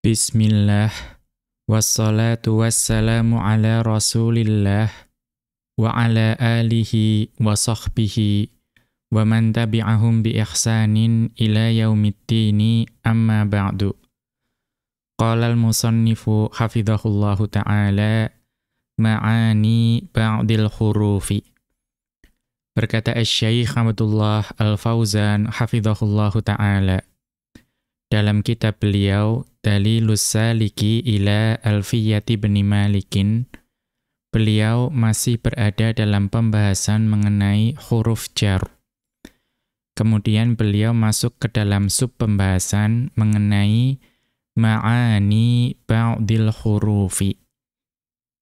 Bismillah. Wassalatu wassalamu ala rasulillah Wa ala alihi wa sahbihi Wa man tabi'ahum bi ihsanin ila yaumiddini amma ba'du. Qala al-musannifu hafidhahullahu ta'ala Ma'ani ba'dil hurufi. Berkata Syekh Abdullah Al-Fauzan hafizahullahu taala dalam kitab beliau Dalilus Saliki ila Alfiyati bin Malikin beliau masih berada dalam pembahasan mengenai huruf jar. Kemudian beliau masuk ke dalam sub pembahasan mengenai ma'ani ba'dil hurufi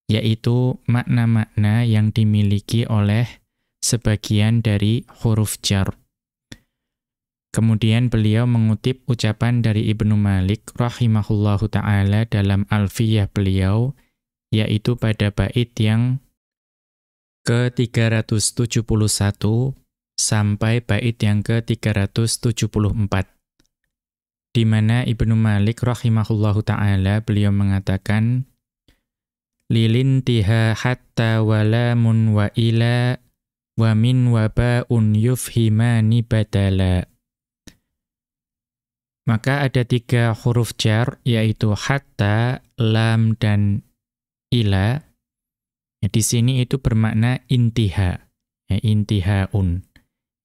yaitu makna-makna yang dimiliki oleh sebagian dari huruf jar. Kemudian beliau mengutip ucapan dari Ibnu Malik rahimahullahu taala dalam Alfiyah beliau yaitu pada bait yang ke-371 sampai bait yang ke-374 di mana Ibnu Malik rahimahullahu taala beliau mengatakan lilintiha hatta walamun wa ila wa min waba'un yufhimani badala. Maka ada tiga huruf jar, yaitu hatta, lam, dan ila. Ya, di sini itu bermakna intiha, ya, intihaun.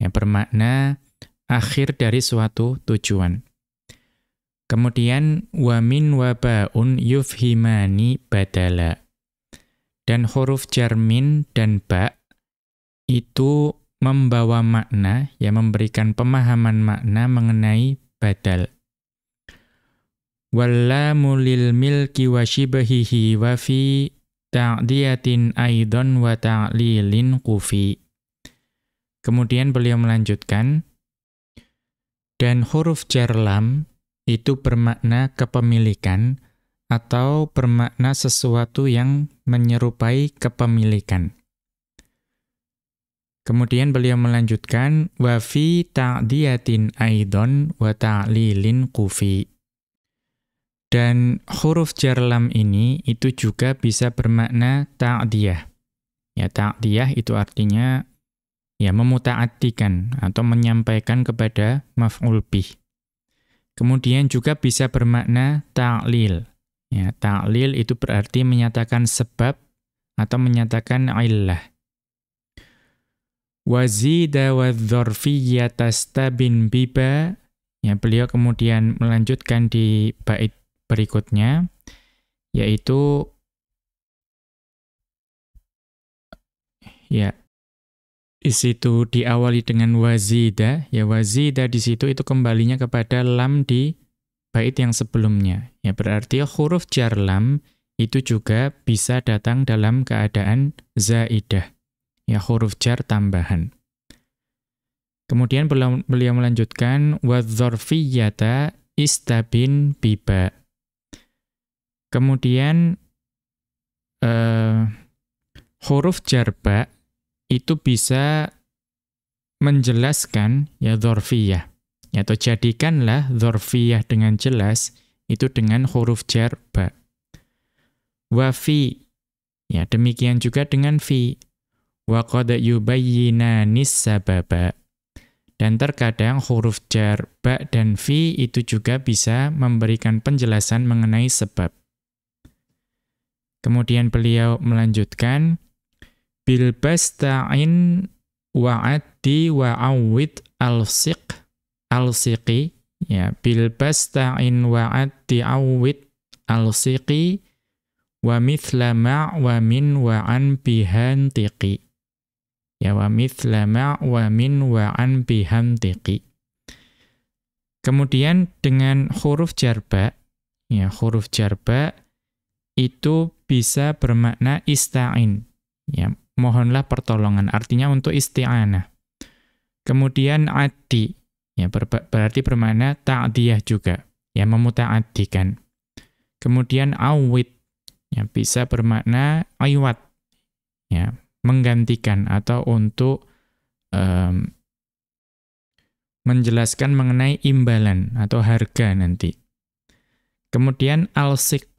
Ya, bermakna akhir dari suatu tujuan. Kemudian wamin wabaun yufhimani badala. Dan huruf jarmin dan ba itu membawa makna, ya memberikan pemahaman makna mengenai badal. Wallamu lil milki wa shibhihi wa fi ta'diyatin aidon wa ta'lilin kufi. Kemudian beliau melanjutkan, dan huruf jarlam itu bermakna kepemilikan, atau bermakna sesuatu yang menyerupai kepemilikan. Kemudian beliau melanjutkan wa fi ta'diyatin aidon wa ta'lilin kufi. Dan huruf jarlam ini itu juga bisa bermakna ta'diyah. Ya ta'diyah itu artinya ya memutaatikan atau menyampaikan kepada maf'ul bih. Kemudian juga bisa bermakna ta'lil. Ya, ta'lil itu berarti menyatakan sebab atau menyatakan illah. Wazida wadh-dhorfiyyata biba. Ya, beliau kemudian melanjutkan di bait berikutnya yaitu ya di situ diawali dengan wazida ya wazida di situ itu kembalinya kepada lam di bait yang sebelumnya. Ya berarti huruf jar lam itu juga bisa datang dalam keadaan zaidah. Ya huruf jar tambahan. Kemudian beliau, melanjutkan wadzarfiyata istabin biba. Kemudian uh, huruf jarba itu bisa menjelaskan ya dzarfiyah atau jadikanlah dzarfiyah dengan jelas itu dengan huruf jar ba. Wa fi. Ya, demikian juga dengan fi. Wa qad yubayyinanis sababa. Dan terkadang huruf jar ba dan fi itu juga bisa memberikan penjelasan mengenai sebab. Kemudian beliau melanjutkan bil basta'in wa'addi wa'awwid al-siq al-siqi ya bil basta'in wa awwid al-siqi wa mithla ma' wa min wa an bihantiqi. Ya wa mithla ma' wa min wa an bihantiqi. Kemudian dengan huruf jarba ya huruf jarba itu bisa bermakna ista'in ya mohonlah pertolongan artinya untuk isti'anah kemudian adi Ya, ber berarti bermakna ta'diyah juga, ya memutaaddikan. Kemudian awid, ya bisa bermakna aywat, ya menggantikan atau untuk um, menjelaskan mengenai imbalan atau harga nanti. Kemudian alsik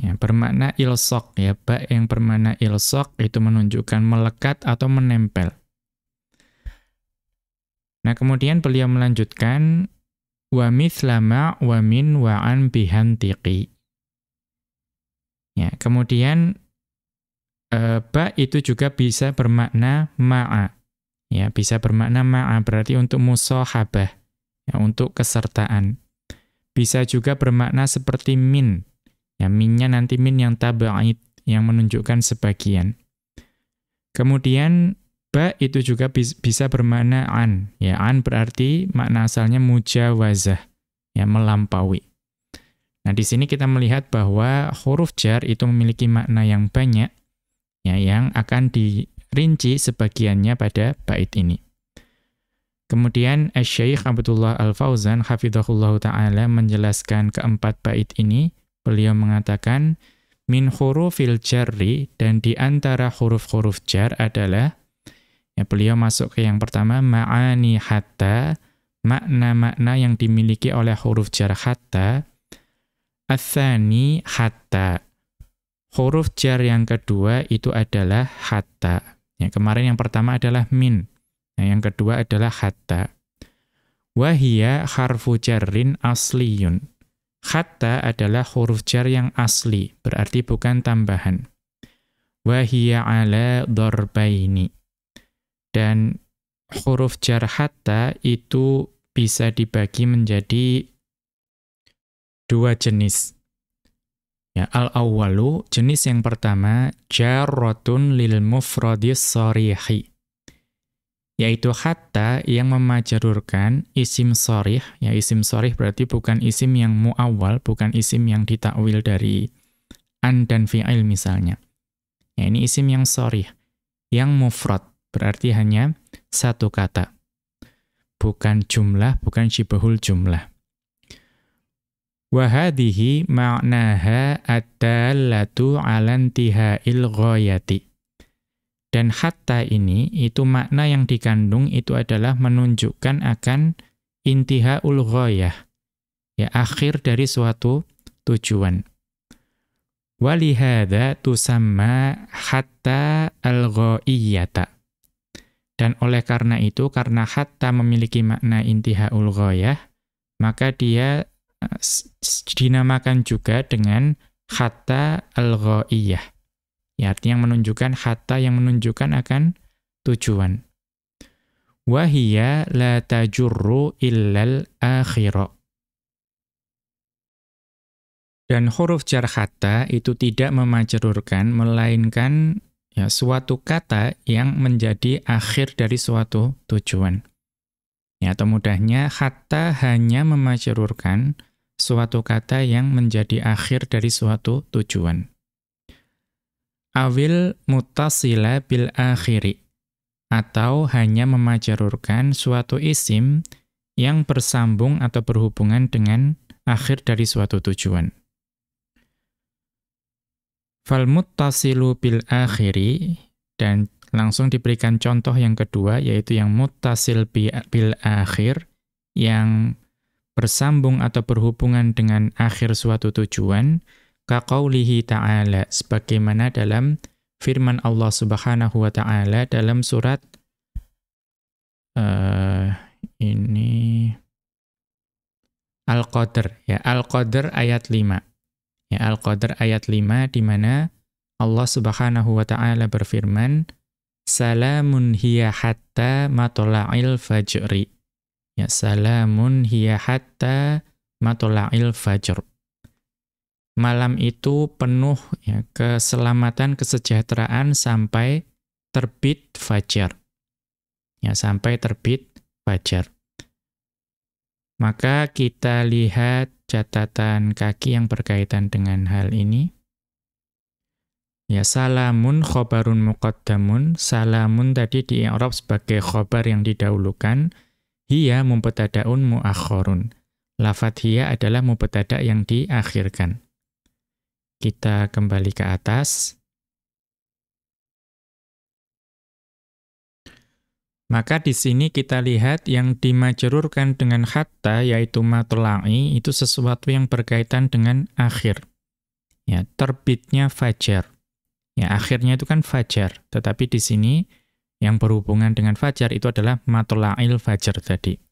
ya bermakna ilsok ya ba yang bermakna ilsok itu menunjukkan melekat atau menempel. Nah, kemudian beliau melanjutkan wa mithlama wa min wa an bihantiqi. Ya, kemudian e, ba itu juga bisa bermakna ma'a. Ya, bisa bermakna ma'a berarti untuk musahabah, ya, untuk kesertaan. Bisa juga bermakna seperti min. Ya, minnya nanti min yang taba'id yang menunjukkan sebagian. Kemudian Ba itu juga bisa bermakna an. Ya, an berarti makna asalnya mujawazah, ya melampaui. Nah, di sini kita melihat bahwa huruf jar itu memiliki makna yang banyak ya yang akan dirinci sebagiannya pada bait ini. Kemudian Syekh Abdullah Al-Fauzan hafizahullah taala menjelaskan keempat bait ini, beliau mengatakan min hurufil jarri dan di antara huruf-huruf jar adalah Ya, beliau masuk ke yang pertama, ma'ani hatta, makna-makna yang dimiliki oleh huruf jar hatta. Athani hatta. Huruf jar yang kedua itu adalah hatta. Ya, kemarin yang pertama adalah min. Nah, yang kedua adalah hatta. Wahia harfu jarrin asliyun. Hatta adalah huruf jar yang asli, berarti bukan tambahan. Wahia ala dorbaini. Dan huruf jar hatta itu bisa dibagi menjadi dua jenis. Ya, al-awwalu, jenis yang pertama, jarrotun lil mufradis sorihi. Yaitu hatta yang memajarurkan isim sorih. Ya, isim sorih berarti bukan isim yang mu'awwal, bukan isim yang ditakwil dari an dan fi'il misalnya. Ya, ini isim yang sorih, yang mufrad. Berarti hanya satu kata. Bukan jumlah, bukan syibahul jumlah. Wahadihi ma'naha ad-dallatu 'ala intiha'il ghayati. Dan hatta ini itu makna yang dikandung itu adalah menunjukkan akan intihaul ghayah. Ya akhir dari suatu tujuan. Walihada tusamma hatta al-ghaiyata. Dan oleh karena itu, karena hatta memiliki makna intihaul ghayah, maka dia eh, dinamakan juga dengan hatta al-ghaiyah. Ya, artinya menunjukkan hatta yang menunjukkan akan tujuan. Wahia la tajurru illal akhira. Dan huruf jar hatta itu tidak memajerurkan, melainkan ya suatu kata yang menjadi akhir dari suatu tujuan. Ya, atau mudahnya hatta hanya memajerurkan suatu kata yang menjadi akhir dari suatu tujuan. Awil mutasila bil akhiri atau hanya memajarurkan suatu isim yang bersambung atau berhubungan dengan akhir dari suatu tujuan. Fal muttasilu bil akhiri dan langsung diberikan contoh yang kedua yaitu yang muttasil bil akhir yang bersambung atau berhubungan dengan akhir suatu tujuan kaqaulihi ta'ala sebagaimana dalam firman Allah Subhanahu wa taala dalam surat uh, ini Al-Qadr ya Al-Qadr ayat 5 Ya, Al-Qadr ayat 5 di mana Allah Subhanahu wa taala berfirman, "Salamun hiya hatta matla'il fajri." Ya, salamun hiya hatta matla'il fajr. Malam itu penuh ya keselamatan, kesejahteraan sampai terbit fajar. Ya, sampai terbit fajar. Maka kita lihat catatan kaki yang berkaitan dengan hal ini. Ya, salamun khobarun muqaddamun. Salamun tadi di Arab sebagai khobar yang didahulukan. Hiya mubtada'un muakhorun. Lafat hiya adalah mubtada' yang diakhirkan. Kita kembali ke atas. Maka di sini kita lihat yang dimajrurkan dengan hatta yaitu matla'i itu sesuatu yang berkaitan dengan akhir. Ya, terbitnya fajar. Ya, akhirnya itu kan fajar, tetapi di sini yang berhubungan dengan fajar itu adalah matla'il fajar tadi.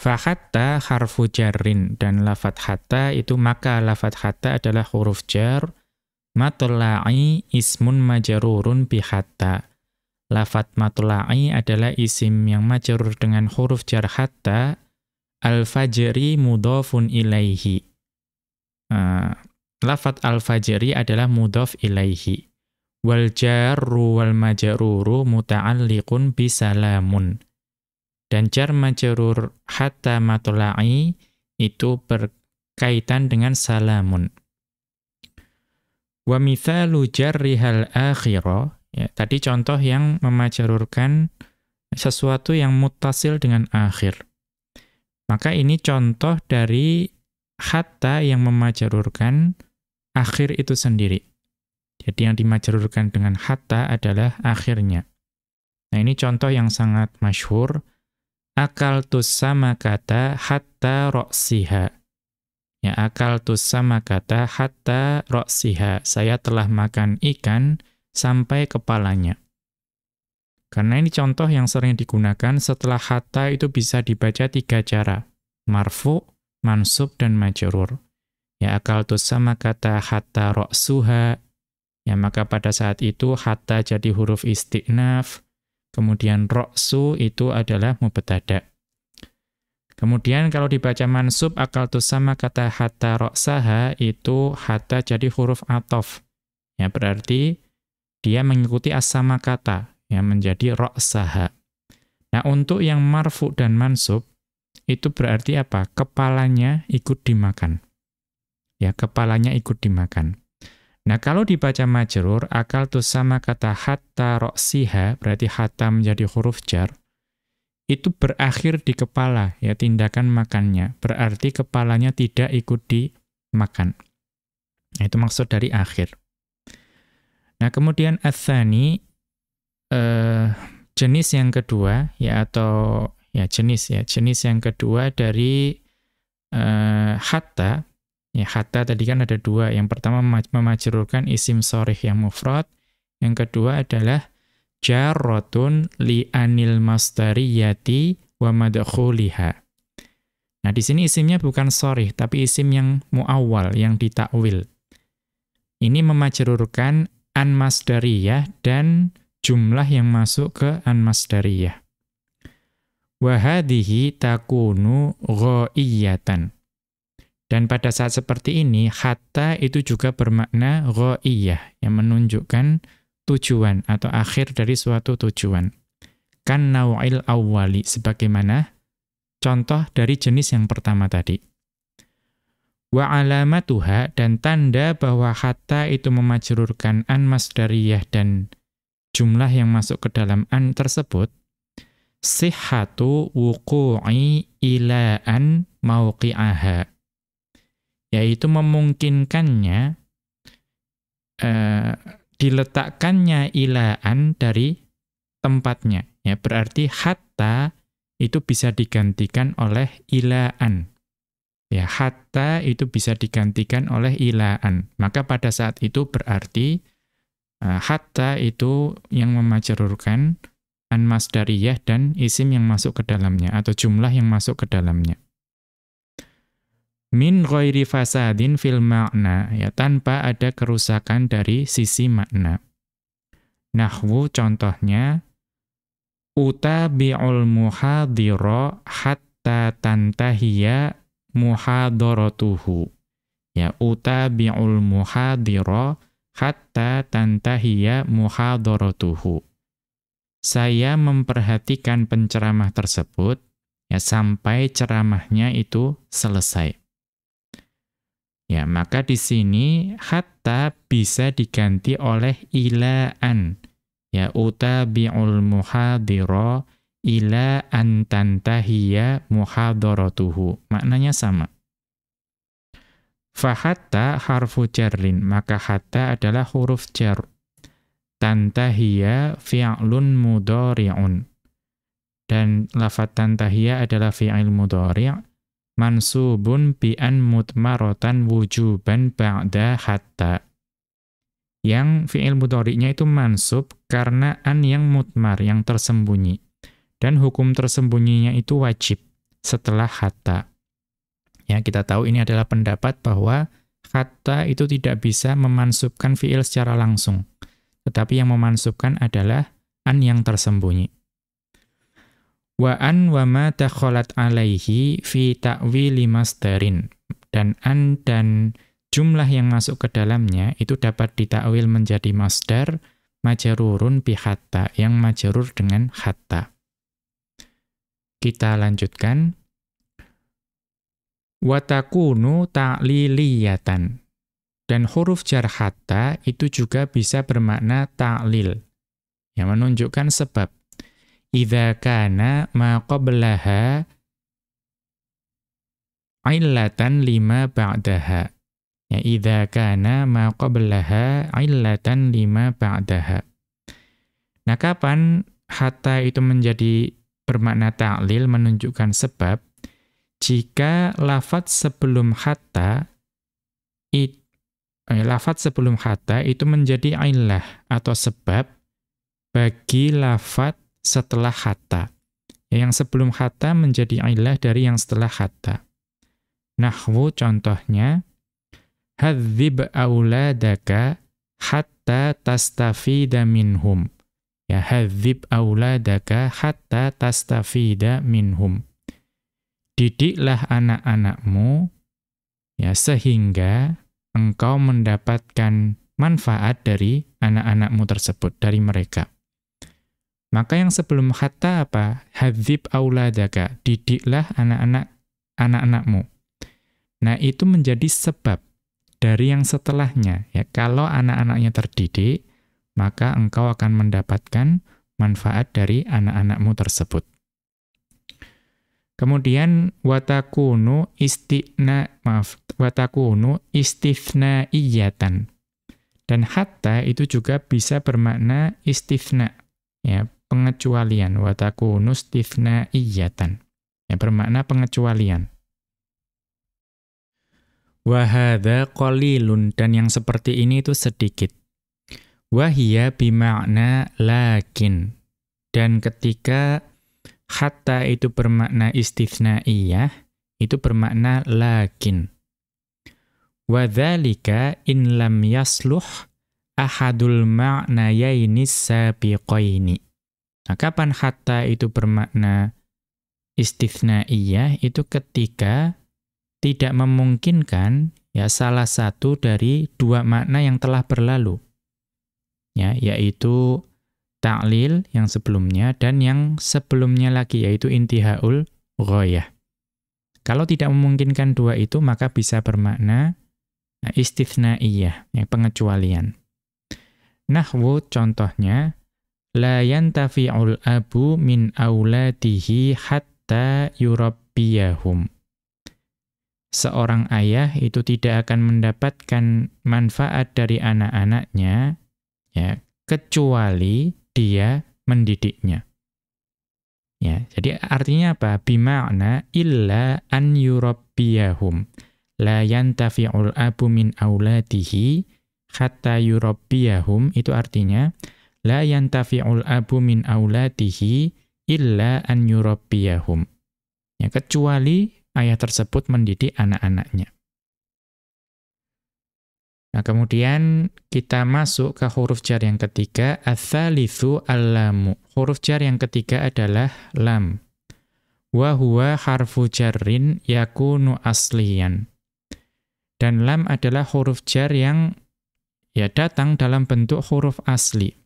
Fahatta harfu jarrin dan lafat hatta itu maka lafat hatta adalah huruf jar, matla'i ismun majarurun bihatta Lafat matla'i adalah isim yang majrur dengan huruf jar hatta al-fajri ilaihi. Uh, lafat al-fajri adalah mudhaf ilaihi. Wal jarru wal majruru muta'alliqun bisalamun. Dan jar majrur hatta matla'i itu berkaitan dengan salamun. Wa mithalu jarrihal akhirah Ya, tadi contoh yang memajarurkan sesuatu yang mutasil dengan akhir. Maka ini contoh dari hatta yang memajarurkan akhir itu sendiri. Jadi yang dimajarurkan dengan hatta adalah akhirnya. Nah ini contoh yang sangat masyhur. Akal sama kata hatta roksiha. Ya, akal sama kata hatta roksiha. Saya telah makan ikan sampai kepalanya. Karena ini contoh yang sering digunakan setelah hatta itu bisa dibaca tiga cara. Marfu, mansub, dan majrur. Ya akal sama kata hatta ro'suha. Ya maka pada saat itu hatta jadi huruf istiqnaf. Kemudian ro'su itu adalah mubtada. Kemudian kalau dibaca mansub akal sama kata hatta ro'saha itu hatta jadi huruf atof. Ya berarti dia mengikuti asama kata yang menjadi ra'saha. Nah, untuk yang marfu dan mansub itu berarti apa? Kepalanya ikut dimakan. Ya, kepalanya ikut dimakan. Nah, kalau dibaca majrur, akal tuh sama kata hatta ro'siha, berarti hatta menjadi huruf jar, itu berakhir di kepala, ya tindakan makannya. Berarti kepalanya tidak ikut dimakan. Nah, itu maksud dari akhir. Nah, kemudian athani uh, jenis yang kedua ya atau ya jenis ya, jenis yang kedua dari uh, hatta ya hatta tadi kan ada dua. Yang pertama memajrurkan isim sorih yang mufrad, yang kedua adalah jarrotun li anil masdariyati wa madkhuliha. Nah, di sini isimnya bukan sorih, tapi isim yang muawwal, yang ditakwil. Ini memajrurkan an masdariyah dan jumlah yang masuk ke an masdariyah. Wa hadhihi takunu ghaiyatan. Dan pada saat seperti ini hatta itu juga bermakna ghaiyah yang menunjukkan tujuan atau akhir dari suatu tujuan. Kan naw'il awwali sebagaimana contoh dari jenis yang pertama tadi. Wa alamatuha dan tanda bahwa hatta itu memajrurkan an masdariyah dan jumlah yang masuk ke dalam an tersebut sihhatu wuqu'i ila an mauqi'aha yaitu memungkinkannya uh, diletakkannya ilaan dari tempatnya ya berarti hatta itu bisa digantikan oleh ilaan Ya, hatta itu bisa digantikan oleh ilaan. Maka pada saat itu berarti uh, hatta itu yang memajrurkan an masdariyah dan isim yang masuk ke dalamnya atau jumlah yang masuk ke dalamnya. Min ghairi fasadin fil makna, ya tanpa ada kerusakan dari sisi makna. Nahwu contohnya utabi'ul muhadhira hatta tantahiya muhadaratuhu. Ya, utabi'ul muhadira hatta tantahiya muhadaratuhu. Saya memperhatikan penceramah tersebut ya sampai ceramahnya itu selesai. Ya, maka di sini hatta bisa diganti oleh ilaan. Ya, utabi'ul muhadira ila antantahiya muhadaratuhu. Maknanya sama. Fahatta harfu jarlin, maka hatta adalah huruf jar. Tantahiya fi'lun mudhari'un. dan lafat tantahiyah adalah fi'il mudhari' mansubun bi an mutmaratan wujuban ba'da hatta. Yang fi'il mudhari'nya itu mansub karena an yang mutmar, yang tersembunyi. Dan hukum tersembunyinya itu wajib setelah hatta. Ya, kita tahu ini adalah pendapat bahwa hatta itu tidak bisa memansubkan fi'il secara langsung. Tetapi yang memansubkan adalah an yang tersembunyi. Wa an wa ma takhalat alaihi fi ta'wili masdarin. Dan an dan jumlah yang masuk ke dalamnya itu dapat ditakwil menjadi masdar bi hatta, yang majarur dengan hatta. Kita lanjutkan. Watakunu ta'liliyatan. Dan huruf jar hatta itu juga bisa bermakna ta'lil. Yang menunjukkan sebab. Idza kana ma qablaha illatan lima ba'daha. Ya idza kana ma qablaha illatan lima ba'daha. Nah, kapan hatta itu menjadi bermakna ta'lil menunjukkan sebab jika lafat sebelum hatta it, eh, lafat sebelum hatta itu menjadi illah atau sebab bagi lafat setelah hatta. Yang sebelum hatta menjadi ilah dari yang setelah hatta. Nahwu contohnya, Hadzib auladaka hatta tastafida minhum. Ya, hadzib auladaka hatta tastafida minhum. Didiklah anak-anakmu, ya, sehingga engkau mendapatkan manfaat dari anak-anakmu tersebut, dari mereka. Maka yang sebelum hatta apa? Hadzib auladaka, didiklah anak-anak anak-anakmu. Nah, itu menjadi sebab dari yang setelahnya. Ya, kalau anak-anaknya terdidik, maka engkau akan mendapatkan manfaat dari anak-anakmu tersebut. Kemudian watakunu istina maaf watakunu iyatan. Dan hatta itu juga bisa bermakna istifna ya pengecualian. Wa takunu iyatan yang bermakna pengecualian. Wa hadza qalilun dan yang seperti ini itu sedikit. Wa hiya bimakna lakin. Dan ketika hatta itu bermakna iyah itu bermakna lakin. Wa dzalika in lam yasluh ahadul ma'nayaini sabiqaini Nah, kapan hatta itu bermakna istithna'iyah itu ketika tidak memungkinkan ya salah satu dari dua makna yang telah berlalu. Ya, yaitu ta'lil yang sebelumnya dan yang sebelumnya lagi yaitu intihaul ghoyah. Kalau tidak memungkinkan dua itu maka bisa bermakna nah, istithna'iyah, yang pengecualian. Nahwu contohnya la yantafi'ul abu min auladihi hatta yurabbiyahum. Seorang ayah itu tidak akan mendapatkan manfaat dari anak-anaknya ya kecuali dia mendidiknya. Ya, jadi artinya apa? Bima'na illa an yurabbiyahum. La yantafi'ul abu min auladihi hatta yurabbiyahum itu artinya la yantafi'ul abu min auladihi illa an yurabbiyahum. Ya, kecuali ayah tersebut mendidik anak-anaknya. Nah, kemudian kita masuk ke huruf jar yang ketiga, ats-tsalitsu al-lamu. Huruf jar yang ketiga adalah lam. Wa huwa harfu jarrin yakunu asliyan. Dan lam adalah huruf jar yang ya datang dalam bentuk huruf asli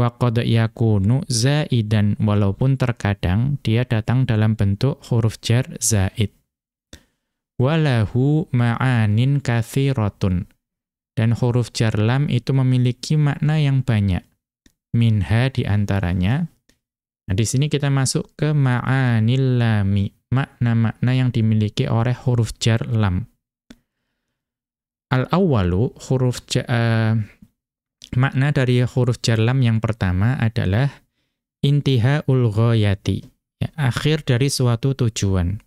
wa qad yakunu zaidan walaupun terkadang dia datang dalam bentuk huruf jar zaid. Walahu ma'anin kathiratun dan huruf jar lam itu memiliki makna yang banyak. Minha di antaranya nah di sini kita masuk ke ma'anil lami makna-makna yang dimiliki oleh huruf jar lam. Al awwalu huruf jar uh, Makna dari huruf jarlam yang pertama adalah intiha ghayati. Ya, akhir dari suatu tujuan.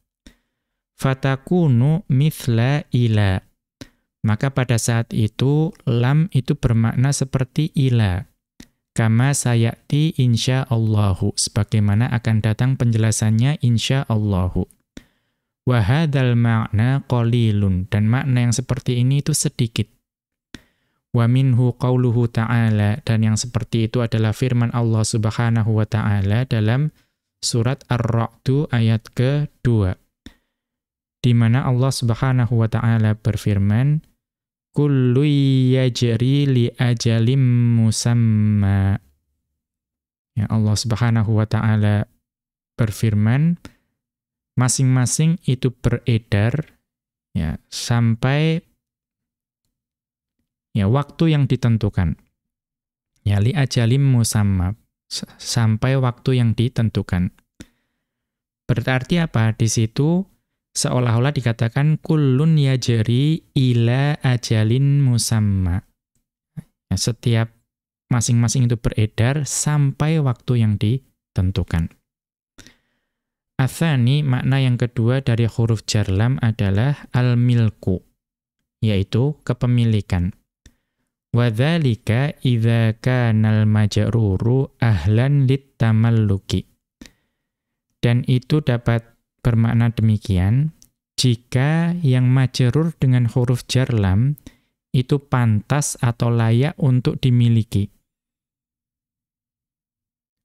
Fatakunu mithla ila. Maka pada saat itu, lam itu bermakna seperti ila. Kama sayati insya'allahu. Sebagaimana akan datang penjelasannya insya'allahu. Wahadal makna qalilun. Dan makna yang seperti ini itu sedikit. Wa minhu qawluhu ta'ala. Dan yang seperti itu adalah firman Allah subhanahu wa ta'ala dalam surat Ar-Ra'du ayat ke-2. Di mana Allah subhanahu wa ta'ala berfirman, kullu yajri li ajalim musamma. Ya Allah Subhanahu wa taala berfirman masing-masing itu beredar ya sampai ya waktu yang ditentukan. Ya li ajalim musamma sampai waktu yang ditentukan. Berarti apa? Di situ seolah-olah dikatakan kullun yajri ila ajalin musamma. Ya, setiap masing-masing itu beredar sampai waktu yang ditentukan. Athani, makna yang kedua dari huruf jarlam adalah al-milku, yaitu kepemilikan. Wadhalika idha kanal majruru ahlan lit tamalluki. Dan itu dapat bermakna demikian, jika yang majerur dengan huruf jarlam itu pantas atau layak untuk dimiliki.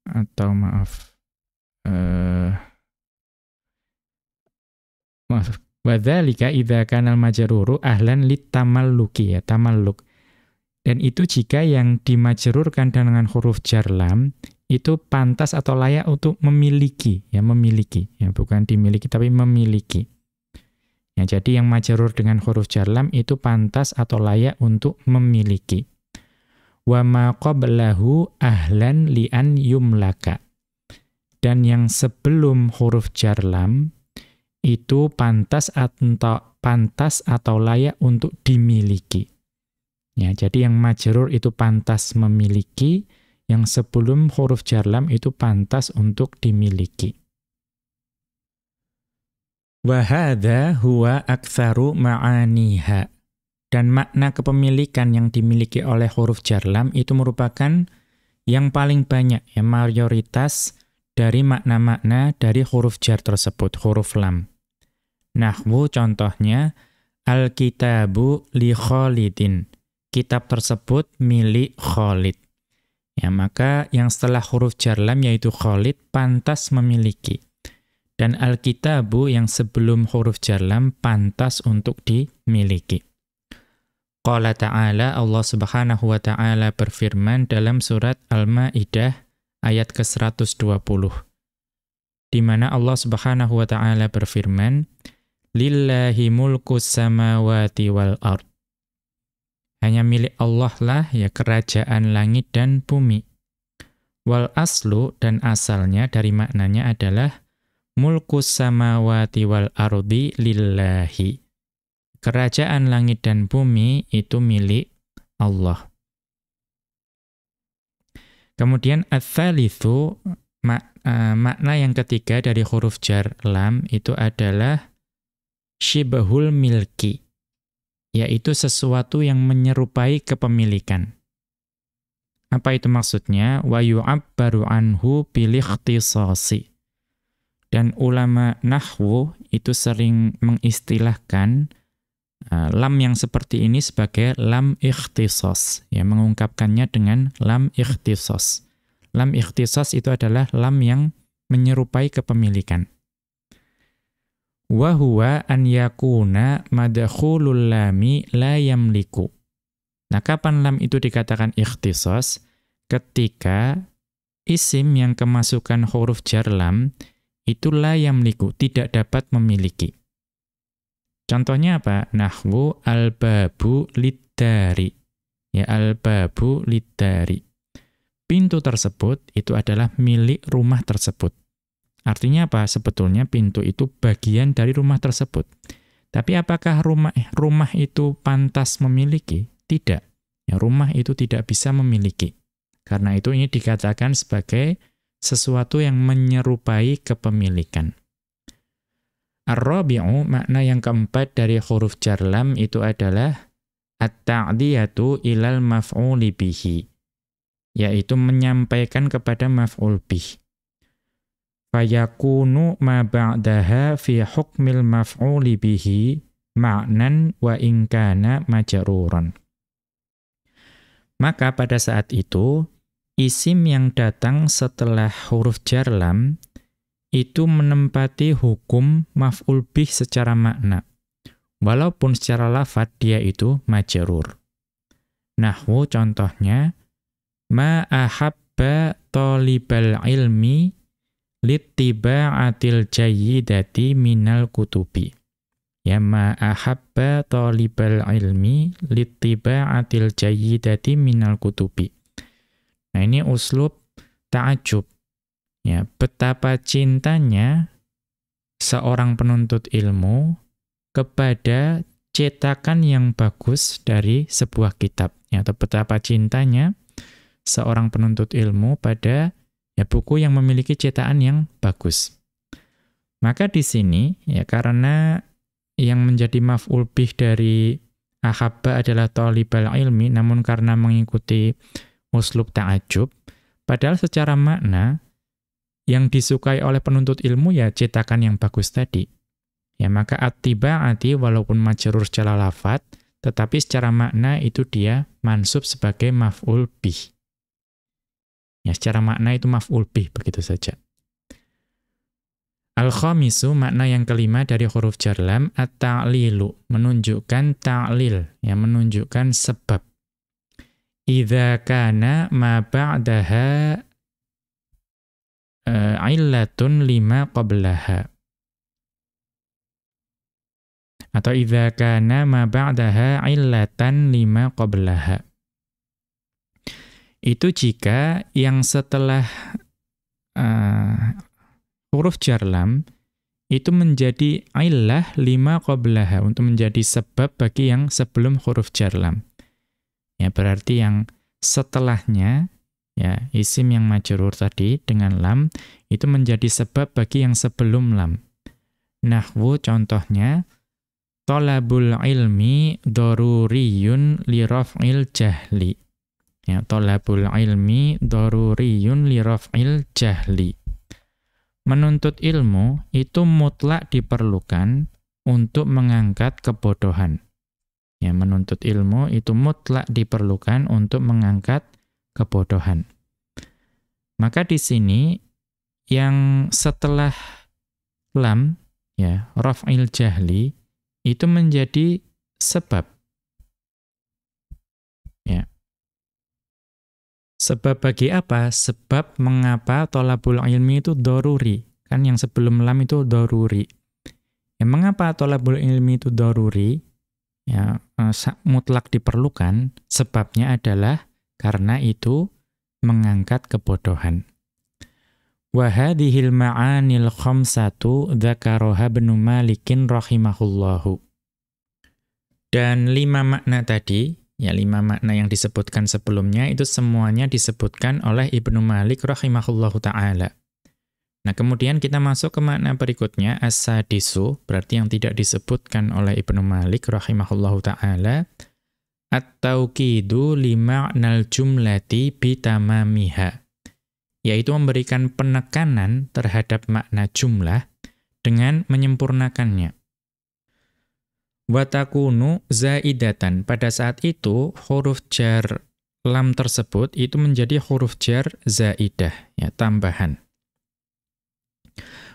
Atau maaf. Uh, maaf. Wadzalika idza kana al-majruru ahlan litamalluki ya, tamalluk. Dan itu jika yang dimajrurkan dengan huruf jarlam itu pantas atau layak untuk memiliki, ya memiliki, ya bukan dimiliki tapi memiliki. Ya, jadi yang majrur dengan huruf jarlam itu pantas atau layak untuk memiliki. Wa ma qablahu ahlan li'an yumlaka. Dan yang sebelum huruf jarlam itu pantas atau pantas atau layak untuk dimiliki. Ya, jadi yang majrur itu pantas memiliki, yang sebelum huruf jarlam itu pantas untuk dimiliki. Wahada huwa aktsaru ma'aniha. Dan makna kepemilikan yang dimiliki oleh huruf jarlam itu merupakan yang paling banyak, ya mayoritas dari makna-makna dari huruf jar tersebut, huruf lam. Nahwu contohnya, Al-kitabu li Khalidin. Kitab tersebut milik Khalid. Ya, maka yang setelah huruf jarlam yaitu Khalid pantas memiliki. Dan Alkitabu yang sebelum huruf jarlam pantas untuk dimiliki. Qala ta'ala Allah Subhanahu wa taala berfirman dalam surat Al-Maidah ayat ke-120. Di mana Allah Subhanahu wa taala berfirman, "Lillahi mulkus samawati wal ard." Hanya milik Allah lah ya kerajaan langit dan bumi. Wal aslu dan asalnya dari maknanya adalah mulkus samawati wal ardi lillahi. Kerajaan langit dan bumi itu milik Allah. Kemudian ats-tsalitsu mak, uh, makna yang ketiga dari huruf jar lam itu adalah syibhul milki yaitu sesuatu yang menyerupai kepemilikan. Apa itu maksudnya? Wa yu'abbaru anhu bilikhtisasi. Dan ulama nahwu itu sering mengistilahkan uh, lam yang seperti ini sebagai lam ikhtisas, ya mengungkapkannya dengan lam ikhtisas. Lam ikhtisas itu adalah lam yang menyerupai kepemilikan wa huwa an yakuna madkhulul lami la yamliku. Nah, kapan lam itu dikatakan ikhtisas? Ketika isim yang kemasukan huruf jar lam itu la yamliku, tidak dapat memiliki. Contohnya apa? Nahwu al-babu lidari. Ya, al-babu lidari. Pintu tersebut itu adalah milik rumah tersebut. Artinya apa? Sebetulnya pintu itu bagian dari rumah tersebut. Tapi apakah rumah rumah itu pantas memiliki? Tidak. Ya, rumah itu tidak bisa memiliki. Karena itu ini dikatakan sebagai sesuatu yang menyerupai kepemilikan. Ar-rabi'u makna yang keempat dari huruf jar lam itu adalah at-ta'diyatu ilal maf'uli bihi yaitu menyampaikan kepada maf'ul bih. Fayakunu ma ba'daha fi hukmil maf'uli bihi ma'nan wa ingkana majruran. Maka pada saat itu, isim yang datang setelah huruf jar lam itu menempati hukum maf'ul bih secara makna. Walaupun secara lafad dia itu majrur. Nahwu contohnya ma ahabba talibal ilmi littiba'atil jayyidati minal kutubi. Ya ahabba talibal ilmi littiba'atil jayyidati minal kutubi. Nah ini uslub ta'ajub. Ya, betapa cintanya seorang penuntut ilmu kepada cetakan yang bagus dari sebuah kitab. Ya, atau betapa cintanya seorang penuntut ilmu pada ya buku yang memiliki cetakan yang bagus. Maka di sini ya karena yang menjadi maf'ul bih dari ahabba adalah talibal ilmi namun karena mengikuti uslub ta'ajub padahal secara makna yang disukai oleh penuntut ilmu ya cetakan yang bagus tadi. Ya maka ati walaupun majrur secara lafat, tetapi secara makna itu dia mansub sebagai maf'ul bih. Ya secara makna itu maf'ul bih begitu saja. Al-khamisu makna yang kelima dari huruf jarlam at-ta'lilu menunjukkan ta'lil ya menunjukkan sebab. Idza kana ma ba'daha uh, illatun lima qablaha atau idza kana ma ba'daha illatan lima qablaha. Itu jika yang setelah uh, huruf jarlam itu menjadi illah lima qablaha untuk menjadi sebab bagi yang sebelum huruf jarlam. Ya berarti yang setelahnya ya isim yang majrur tadi dengan lam itu menjadi sebab bagi yang sebelum lam. Nahwu contohnya Tolabul ilmi daruriyun li raf'il jahli. Ya, tolabul ilmi daruriyun li raf'il jahli. Menuntut ilmu itu mutlak diperlukan untuk mengangkat kebodohan. Ya, menuntut ilmu itu mutlak diperlukan untuk mengangkat kebodohan. Maka di sini yang setelah lam ya, raf'il jahli itu menjadi sebab. Ya. Sebab bagi apa? Sebab mengapa tolabul ilmi itu doruri. Kan yang sebelum lam itu doruri. Ya, mengapa tolabul ilmi itu doruri? Ya, eh, mutlak diperlukan. Sebabnya adalah karena itu mengangkat kebodohan. Wahadihil ma'anil khamsatu dzakaraha Ibnu Malikin rahimahullahu. Dan lima makna tadi, ya lima makna yang disebutkan sebelumnya itu semuanya disebutkan oleh Ibnu Malik rahimahullahu taala. Nah, kemudian kita masuk ke makna berikutnya as-sadisu, berarti yang tidak disebutkan oleh Ibnu Malik rahimahullahu taala, at-tauqidu lima'nal jumlati bitamamiha yaitu memberikan penekanan terhadap makna jumlah dengan menyempurnakannya. Watakunu zaidatan. Pada saat itu, huruf jar lam tersebut itu menjadi huruf jar zaidah, ya, tambahan.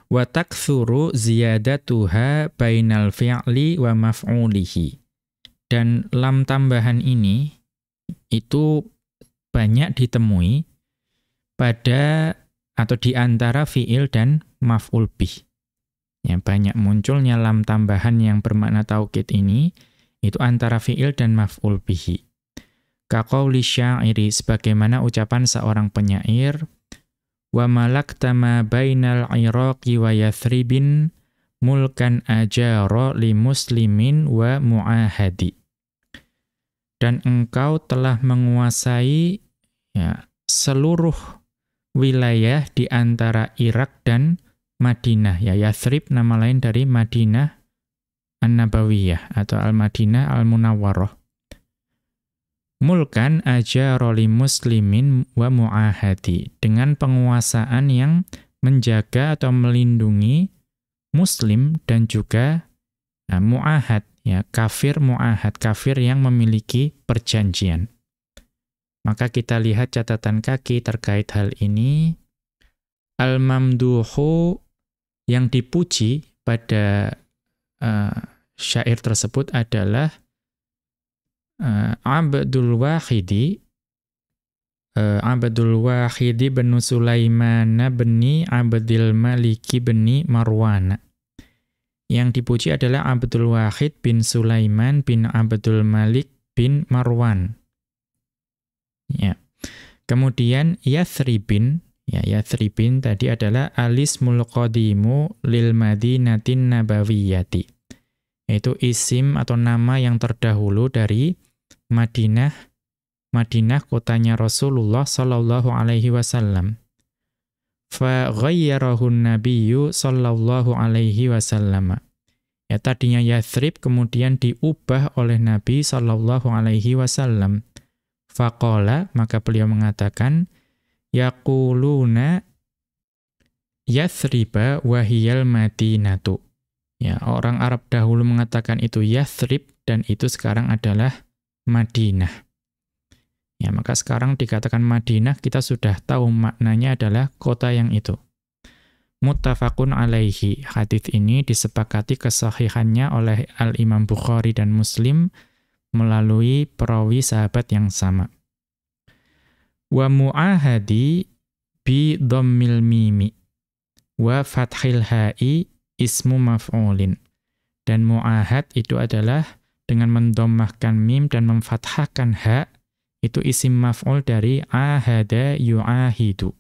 Watakthuru ziyadatuha bainal fi'li wa maf'ulihi. Dan lam tambahan ini itu banyak ditemui pada atau di antara fiil dan maf'ul bih. Ya, banyak munculnya lam tambahan yang bermakna taukid ini itu antara fiil dan maf'ul bihi. Kaqauli syairi sebagaimana ucapan seorang penyair wa malaktama bainal iraqi wa yathribin mulkan ajara li muslimin wa muahadi. Dan engkau telah menguasai ya seluruh wilayah di antara Irak dan Madinah. Ya, Yathrib nama lain dari Madinah An-Nabawiyah atau Al-Madinah Al-Munawwarah. Mulkan aja roli muslimin wa mu'ahadi. Dengan penguasaan yang menjaga atau melindungi muslim dan juga nah, mu'ahad. Ya, kafir mu'ahad. Kafir yang memiliki perjanjian. Maka kita lihat catatan kaki terkait hal ini. Al-mamduhu yang dipuji pada uh, syair tersebut adalah uh, Abdul Wahidi uh, Abdul Wahidi bin Sulaiman bin Abdul Maliki bin Marwan. Yang dipuji adalah Abdul Wahid bin Sulaiman bin Abdul Malik bin Marwan. Ya. Kemudian Yathribin, ya Yathribin tadi adalah alismul qadimu lil madinatin nabawiyati. Itu isim atau nama yang terdahulu dari Madinah, Madinah kotanya Rasulullah sallallahu alaihi wasallam. Fa ghayyarahu nabiyyu sallallahu alaihi wasallam. Ya tadinya Yathrib kemudian diubah oleh Nabi sallallahu alaihi wasallam Faqala, maka beliau mengatakan, Yaquluna Yathriba wahiyal madinatu. Ya, orang Arab dahulu mengatakan itu Yathrib dan itu sekarang adalah Madinah. Ya, maka sekarang dikatakan Madinah, kita sudah tahu maknanya adalah kota yang itu. Muttafaqun alaihi. Hadis ini disepakati kesahihannya oleh Al-Imam Bukhari dan Muslim melalui perawi sahabat yang sama. Wa mu'ahadi bi dhammil mimi wa fathil ha'i ismu maf'ulin. Dan mu'ahad itu adalah dengan mendommahkan mim dan memfathahkan ha itu isim maf'ul dari ahada yu'ahidu.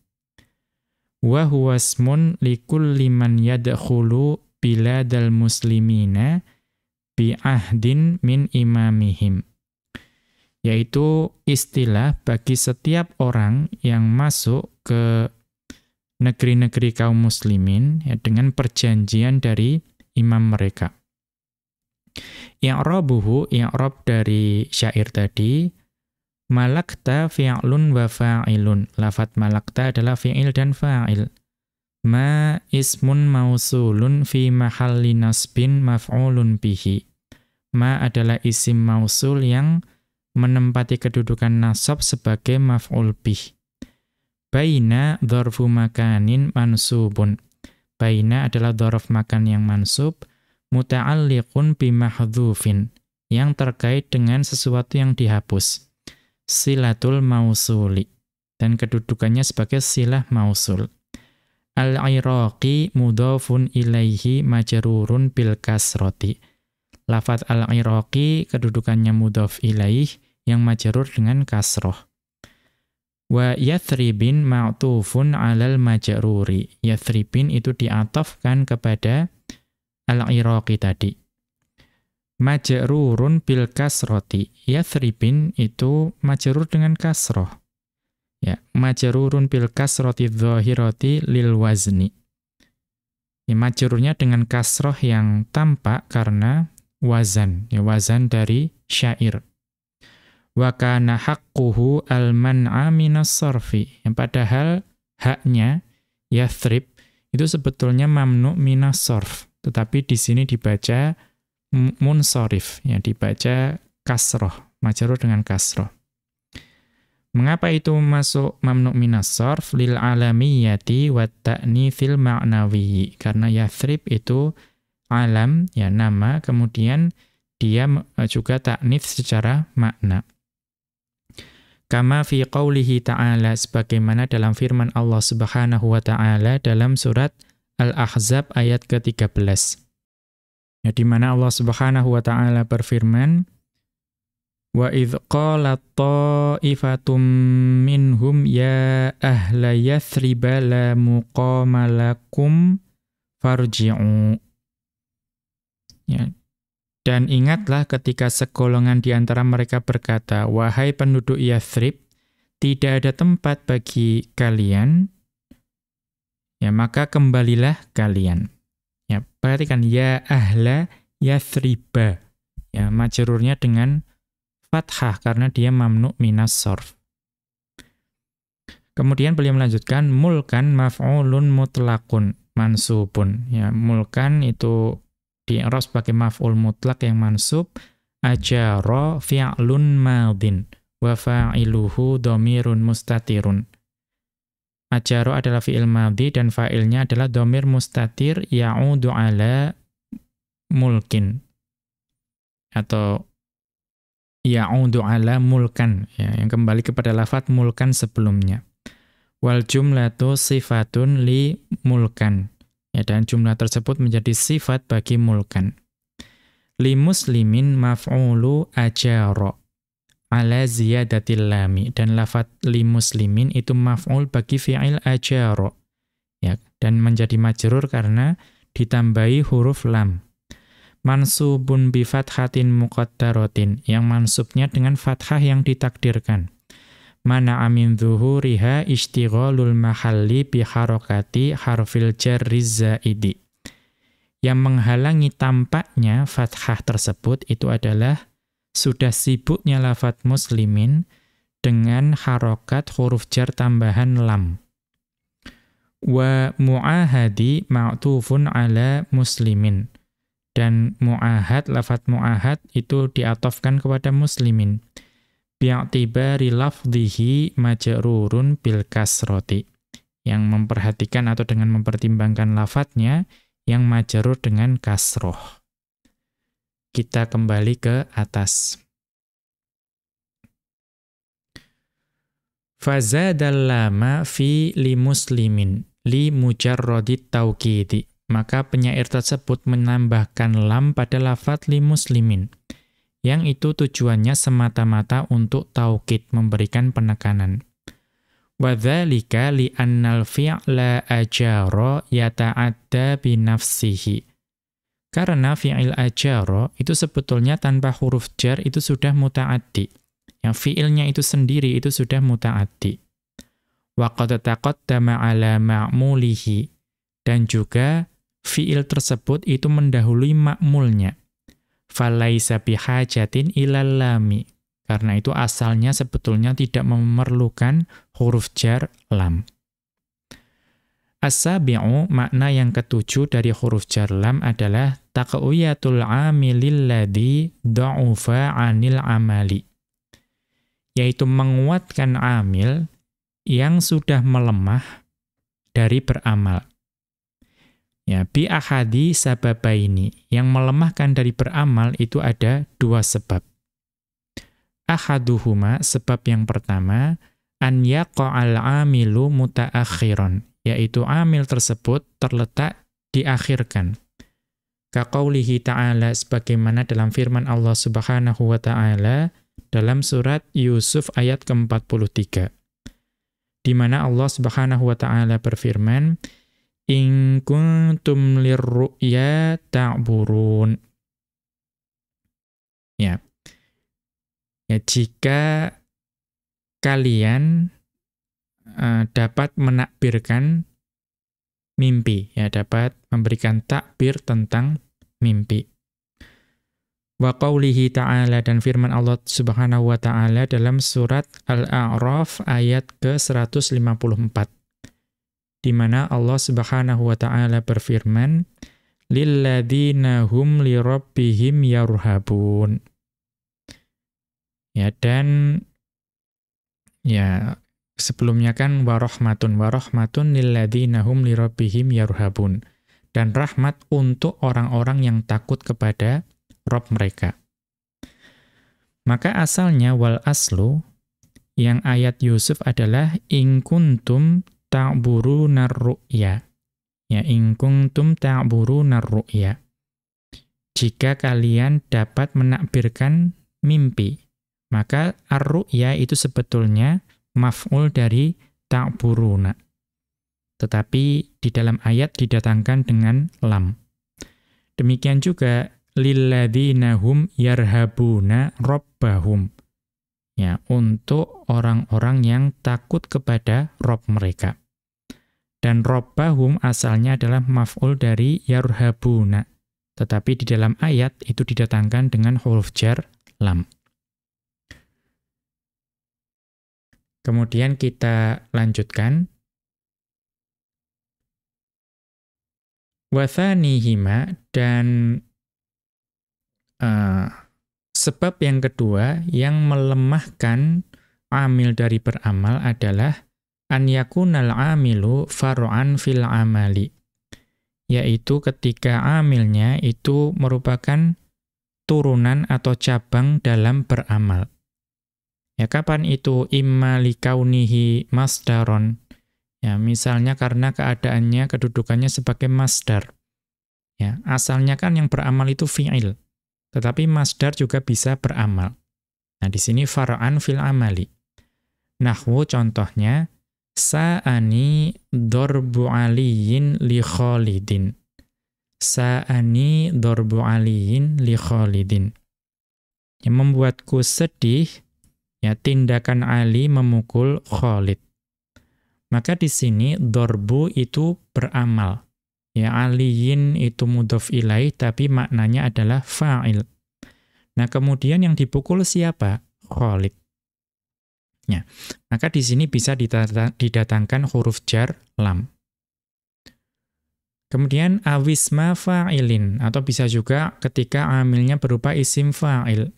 Wa huwa ismun likulli man yadkhulu biladal muslimina bi'ahdin min imamihim. Yaitu istilah bagi setiap orang yang masuk ke negeri-negeri kaum muslimin ya, dengan perjanjian dari imam mereka. I'rabuhu, i'rab dari syair tadi, malakta fi'lun wa fa'ilun. Lafat malakta adalah fi'il dan fa'il. Ma ismun mausulun fi mahalli nasbin maf'ulun bihi. Ma adalah isim mausul yang menempati kedudukan nasab sebagai maf'ul bih. Baina dhorfu makanin mansubun. Baina adalah dhorf makan yang mansub, muta'alliqun bimahdhufin, yang terkait dengan sesuatu yang dihapus. Silatul mausuli. Dan kedudukannya sebagai silah mausul. Al-Iraqi mudhafun ilaihi majrurun bil kasroti. Lafat al-Iraqi kedudukannya mudhaf ilaih yang majrur dengan kasroh. Wa yathribin ma'tufun alal majruri. Yathribin itu diatofkan kepada al-Iraqi tadi. Majrurun bil kasroti. Yathribin itu majrur dengan kasroh. Ya, majrurun bil kasrati dzahirati lil wazni. Ya, majrurnya dengan kasroh yang tampak karena wazan, ya wazan dari syair. Wa kana haqquhu al-man'a minas sarfi. Yang padahal haknya yathrib itu sebetulnya mamnu minas sarf, tetapi di sini dibaca munsharif, ya dibaca kasroh, majrur dengan kasroh. Mengapa itu masuk mamnu minas sarf lil alamiyati wa ta'nitsil ma'nawi? Karena Yathrib itu alam, ya nama, kemudian dia juga ta'nits secara makna. Kama fi qawlihi ta'ala sebagaimana dalam firman Allah Subhanahu wa taala dalam surat Al-Ahzab ayat ke-13. Ya di mana Allah Subhanahu wa taala berfirman Wa idh qalat ta'ifatum minhum ya ahla yathriba la muqama lakum farji'u. Ya. Dan ingatlah ketika segolongan di antara mereka berkata, Wahai penduduk Yathrib, tidak ada tempat bagi kalian, Ya, maka kembalilah kalian. Ya, perhatikan ya ahla yathriba. Ya, majrurnya dengan fathah karena dia mamnu minas sorf. Kemudian beliau melanjutkan mulkan maf'ulun mutlakun mansubun. Ya, mulkan itu di i'rab sebagai maf'ul mutlak yang mansub ajara fi'lun madin wa fa'iluhu dhamirun mustatirun. Ajaro adalah fi'il madhi dan fa'ilnya adalah domir mustatir ya'udu ala mulkin. Atau ya'udu ala mulkan, ya, yang kembali kepada lafat mulkan sebelumnya. Wal jumlatu sifatun li mulkan. Ya, dan jumlah tersebut menjadi sifat bagi mulkan. Li muslimin maf'ulu ajaro ala ziyadatil lami. Dan lafat li muslimin itu maf'ul bagi fi'il ajaro. Ya dan menjadi majrur karena ditambahi huruf lam. Mansubun bi fathatin muqaddaratin yang mansubnya dengan fathah yang ditakdirkan mana amin zuhuriha istighalul mahalli bi harokati harfil jarri zaidi yang menghalangi tampaknya fathah tersebut itu adalah sudah sibuknya lafat muslimin dengan harokat huruf jar tambahan lam. Wa mu'ahadi ma'tufun ala muslimin. Dan mu'ahad, lafat mu'ahad itu diatofkan kepada muslimin. Bi'atibari lafdihi majrurun bil kasroti. Yang memperhatikan atau dengan mempertimbangkan lafatnya, yang majrur dengan kasroh kita kembali ke atas. Fazadal lama fi li muslimin li mujarrodit tauqidi. Maka penyair tersebut menambahkan lam pada lafat li muslimin. Yang itu tujuannya semata-mata untuk taukid, memberikan penekanan. Li annal fi'la ajara yata'adda binafsihi karena fi'il ajaro itu sebetulnya tanpa huruf jar itu sudah muta'addi. Yang fi'ilnya itu sendiri itu sudah muta'addi. Qad taqaddama ala ma'mulihi. Dan juga fi'il tersebut itu mendahului ma'mulnya. Falaisa bihajatin ilal lami. Karena itu asalnya sebetulnya tidak memerlukan huruf jar lam. As-sabi'u, makna yang ketujuh dari huruf jar lam adalah taqwiyatul amilil ladhi da'ufa 'anil amali. Yaitu menguatkan amil yang sudah melemah dari beramal. Ya, bi ahadi sababaini. Yang melemahkan dari beramal itu ada dua sebab. Ahaduhuma, sebab yang pertama, an yaqa'al amilu mutaakhiran yaitu amil tersebut terletak diakhirkan. Kaqaulihi ta'ala sebagaimana dalam firman Allah Subhanahu wa taala dalam surat Yusuf ayat ke-43. Di mana Allah Subhanahu wa taala berfirman, "In kuntum lirru'ya ta'burun." Ya. Ya jika kalian uh, dapat menakbirkan mimpi, ya dapat memberikan takbir tentang mimpi. Wa qawlihi ta'ala dan firman Allah Subhanahu wa taala dalam surat Al-A'raf ayat ke-154 di mana Allah Subhanahu wa taala berfirman lilladzina hum lirabbihim yarhabun. Ya dan ya Sebelumnya kan warahmatun warahmatun lilladzina hum lirabbihim yarhabun. Dan rahmat untuk orang-orang yang takut kepada Rob mereka. Maka asalnya wal aslu yang ayat Yusuf adalah in kuntum ta'buruna ru'ya. Ya in kuntum ta'buruna ru'ya. Jika kalian dapat menakbirkan mimpi, maka ar-ru'ya itu sebetulnya maf'ul dari ta'buruna. Tetapi di dalam ayat didatangkan dengan lam. Demikian juga lilladzina hum yarhabuna rabbahum. Ya, untuk orang-orang yang takut kepada Rob mereka. Dan robbahum asalnya adalah maf'ul dari yarhabuna. Tetapi di dalam ayat itu didatangkan dengan huruf jar lam. Kemudian kita lanjutkan. Wathanihima dan uh, sebab yang kedua yang melemahkan amil dari beramal adalah an yakunal amilu far'an fil amali yaitu ketika amilnya itu merupakan turunan atau cabang dalam beramal. Ya kapan itu imma likaunihi masdaron? Ya, misalnya karena keadaannya kedudukannya sebagai masdar. Ya, asalnya kan yang beramal itu fi'il. Tetapi masdar juga bisa beramal. Nah, di sini far'an fil amali. Nahwu contohnya Sa'ani dorbu aliyin li Khalidin. Sa'ani dorbu aliyin li Khalidin. Yang membuatku sedih, ya tindakan Ali memukul Khalid. Maka di sini dorbu itu beramal. Ya aliyin itu mudhof ilaih tapi maknanya adalah fa'il. Nah, kemudian yang dipukul siapa? Khalid. Maka di sini bisa didatangkan huruf jar lam. Kemudian awisma fa'ilin atau bisa juga ketika amilnya berupa isim fa'il.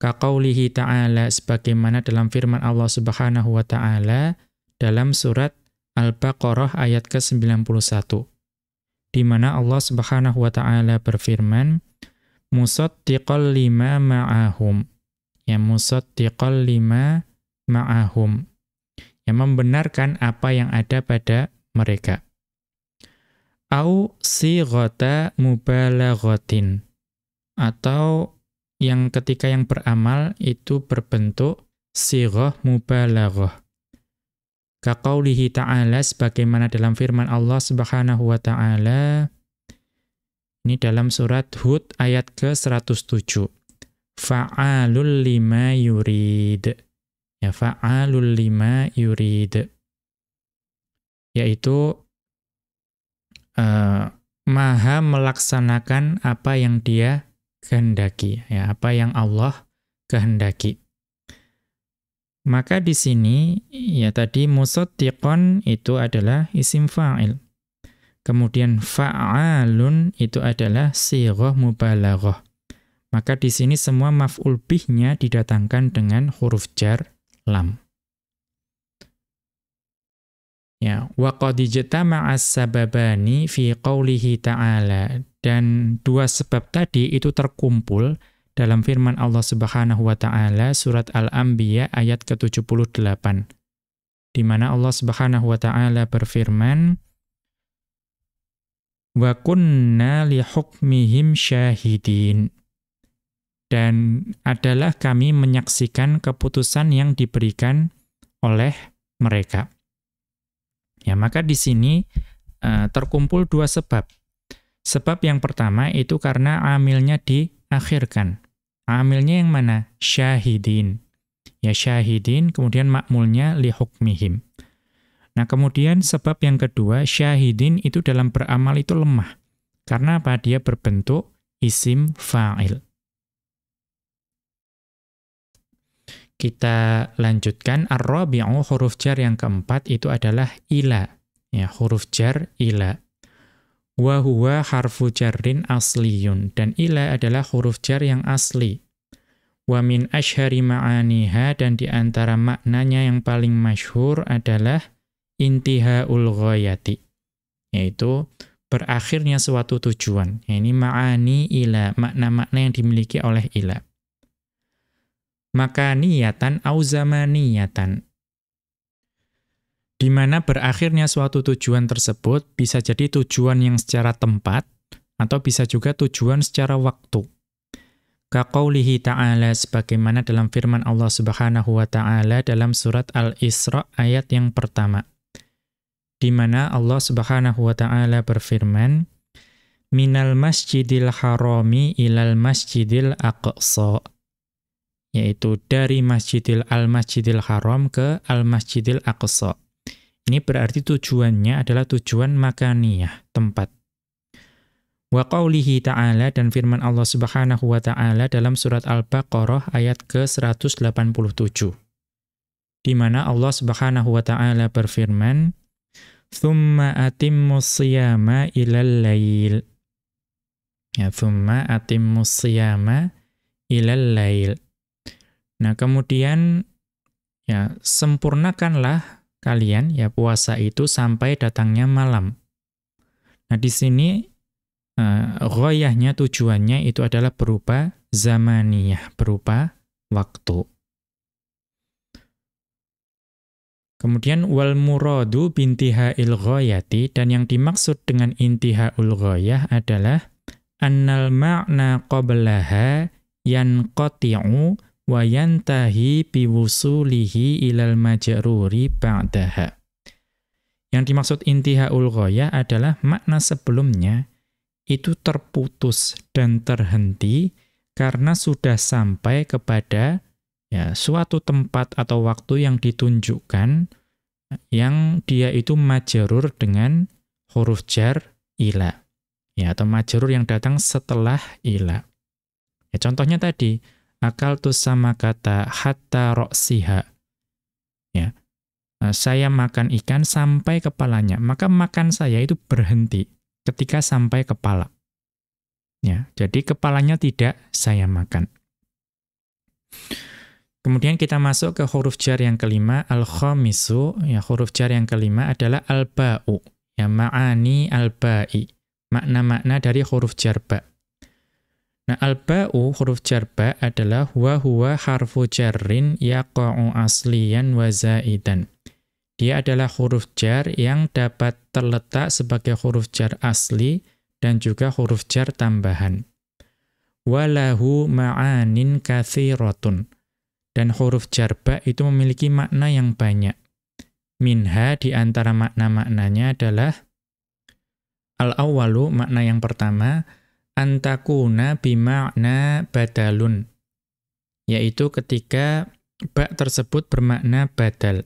Kaqaulihi ta'ala sebagaimana dalam firman Allah Subhanahu wa taala dalam surat Al-Baqarah ayat ke-91. Di mana Allah Subhanahu wa taala berfirman, "Musaddiqal lima ma'ahum." Ya musaddiqal lima ma'ahum. Yang membenarkan apa yang ada pada mereka. Au sighata mubalaghatin. Atau yang ketika yang beramal itu berbentuk sighah mubalaghah. Kaqaulihi ta'ala sebagaimana dalam firman Allah Subhanahu wa taala ini dalam surat Hud ayat ke-107. Fa'alul lima yurid ya fa'alul lima yurid. Yaitu uh, maha melaksanakan apa yang dia kehendaki ya apa yang Allah kehendaki. Maka di sini ya tadi musaddiqon itu adalah isim fa'il. Kemudian fa'alun itu adalah sighah mubalaghah. Maka di sini semua maf'ul bihnya didatangkan dengan huruf jar lam. Ya, wa qad sababani fi qoulihi ta'ala. Dan dua sebab tadi itu terkumpul dalam firman Allah Subhanahu wa taala surat Al-Anbiya ayat ke-78. Di mana Allah Subhanahu wa taala berfirman wa kunna li hukmihim syahidin dan adalah kami menyaksikan keputusan yang diberikan oleh mereka. Ya, maka di sini uh, terkumpul dua sebab. Sebab yang pertama itu karena amilnya diakhirkan. Amilnya yang mana? Syahidin. Ya syahidin, kemudian makmulnya li hukmihim. Nah, kemudian sebab yang kedua, syahidin itu dalam beramal itu lemah. Karena apa? Dia berbentuk isim fa'il. Kita lanjutkan ar-rabi'u huruf jar yang keempat itu adalah ila. Ya, huruf jar ila. Wa huwa harfu jarrin asliyun dan ila adalah huruf jar yang asli. Wa min ashhari ma'aniha dan di antara maknanya yang paling masyhur adalah intihaul ghayati. Yaitu berakhirnya suatu tujuan. Ini ma'ani ila, makna-makna yang dimiliki oleh ila maka niatan au zamaniyatan. Di mana berakhirnya suatu tujuan tersebut bisa jadi tujuan yang secara tempat atau bisa juga tujuan secara waktu. Kaqaulihi ta'ala sebagaimana dalam firman Allah Subhanahu wa taala dalam surat Al-Isra ayat yang pertama. Di mana Allah Subhanahu wa taala berfirman, "Minal masjidil harami ilal masjidil aqsa." Yaitu dari Masjidil Al-Masjidil Haram ke Al-Masjidil Aqsa, Ini berarti tujuannya adalah tujuan makaniyah, tempat. Wa qawlihi ta'ala dan firman Allah Subhanahu wa taala dalam surat Al-Baqarah ayat ke-187. Di mana Allah Subhanahu wa taala berfirman, "Tsumma atimmus siyama ilal lail." Ya, "Tsumma atimmus siyama ilal lail." Nah, kemudian ya sempurnakanlah kalian ya puasa itu sampai datangnya malam. Nah, di sini uh, tujuannya itu adalah berupa zamaniyah, berupa waktu. Kemudian wal muradu bintiha'il ghayati dan yang dimaksud dengan intiha'ul ghayah adalah annal ma'na qablaha yanqati'u wa yantahi biwusulihi ilal majruri ba'daha. Yang dimaksud intiha'ul ghayah adalah makna sebelumnya itu terputus dan terhenti karena sudah sampai kepada ya suatu tempat atau waktu yang ditunjukkan yang dia itu majerur dengan huruf jar ila ya atau majerur yang datang setelah ila. Ya contohnya tadi akal tu sama kata hatta roksiha. Ya. Saya makan ikan sampai kepalanya, maka makan saya itu berhenti ketika sampai kepala. Ya, jadi kepalanya tidak saya makan. Kemudian kita masuk ke huruf jar yang kelima, al-khamisu, ya huruf jar yang kelima adalah al-ba'u, ya ma'ani al-ba'i, makna-makna dari huruf jar ba. Nah, al-ba'u huruf jar ba adalah huwa huwa harfu jarrin yaqa'u asliyan wa zaidan. Dia adalah huruf jar yang dapat terletak sebagai huruf jar asli dan juga huruf jar tambahan. Walahu ma'anin kathiratun. Dan huruf jar ba itu memiliki makna yang banyak. Minha di antara makna-maknanya adalah Al-awwalu makna yang pertama antakuna bima'na badalun yaitu ketika ba tersebut bermakna badal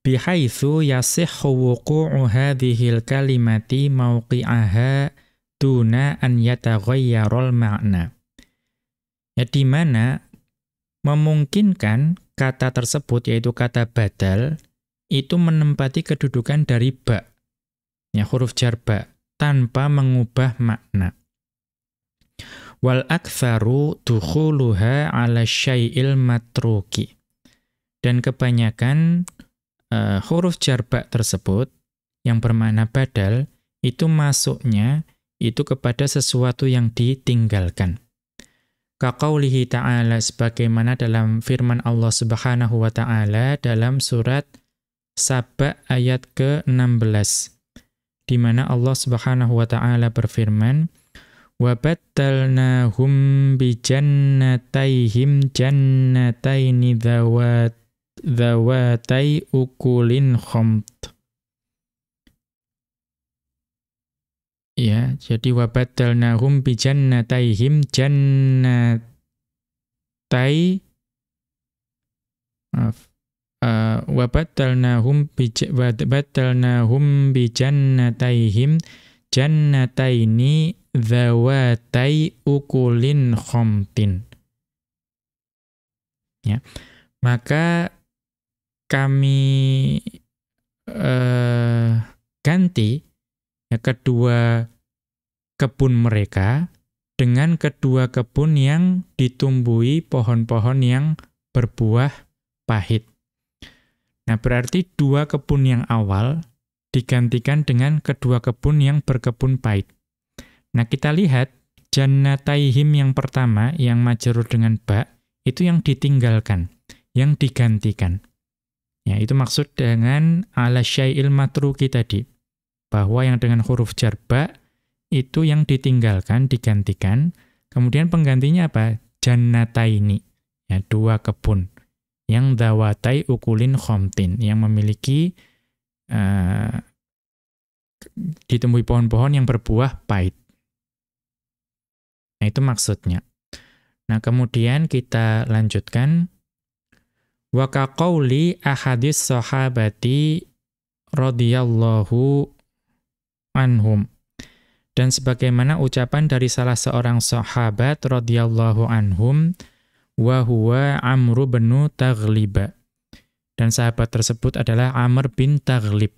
bihaitsu yasihhu wuqu'u hadhil kalimati mawqi'aha duna an yataghayyaral ma'na. Ya di mana memungkinkan kata tersebut yaitu kata badal itu menempati kedudukan dari ba. Ya huruf jar ba tanpa mengubah makna. Wal aktsaru dukhuluha 'ala syai'il matruki. Dan kebanyakan uh, huruf jarba tersebut yang bermakna badal itu masuknya itu kepada sesuatu yang ditinggalkan. Kaqaulihi ta'ala sebagaimana dalam firman Allah Subhanahu wa taala dalam surat Saba ayat ke-16 di mana Allah Subhanahu wa taala berfirman wa battalnahum bi jannatayhim jannataini dzawat dhawatai ukulin khomt. Ya, jadi wabaddalnahum bi jannataihim jannatai maaf uh, wabaddalnahum bi wabaddalnahum bi jannataihim jannataini dhawatai ukulin khomtin. Ya. Maka kami eh, ganti ya, kedua kebun mereka dengan kedua kebun yang ditumbuhi pohon-pohon yang berbuah pahit. Nah, berarti dua kebun yang awal digantikan dengan kedua kebun yang berkebun pahit. Nah, kita lihat jannataihim yang pertama yang majerur dengan ba itu yang ditinggalkan, yang digantikan. Ya, itu maksud dengan ala syai'il matruki tadi. Bahwa yang dengan huruf jarba itu yang ditinggalkan, digantikan. Kemudian penggantinya apa? Jannataini. Ya, dua kebun. Yang dawatai ukulin khomtin. Yang memiliki uh, ditemui pohon-pohon yang berbuah pahit. Nah, itu maksudnya. Nah, kemudian kita lanjutkan Wa kaqauli ahadis sahabati radhiyallahu anhum. Dan sebagaimana ucapan dari salah seorang sahabat radhiyallahu anhum wa huwa Amr bin Taghlib. Dan sahabat tersebut adalah Amr bin Taghlib.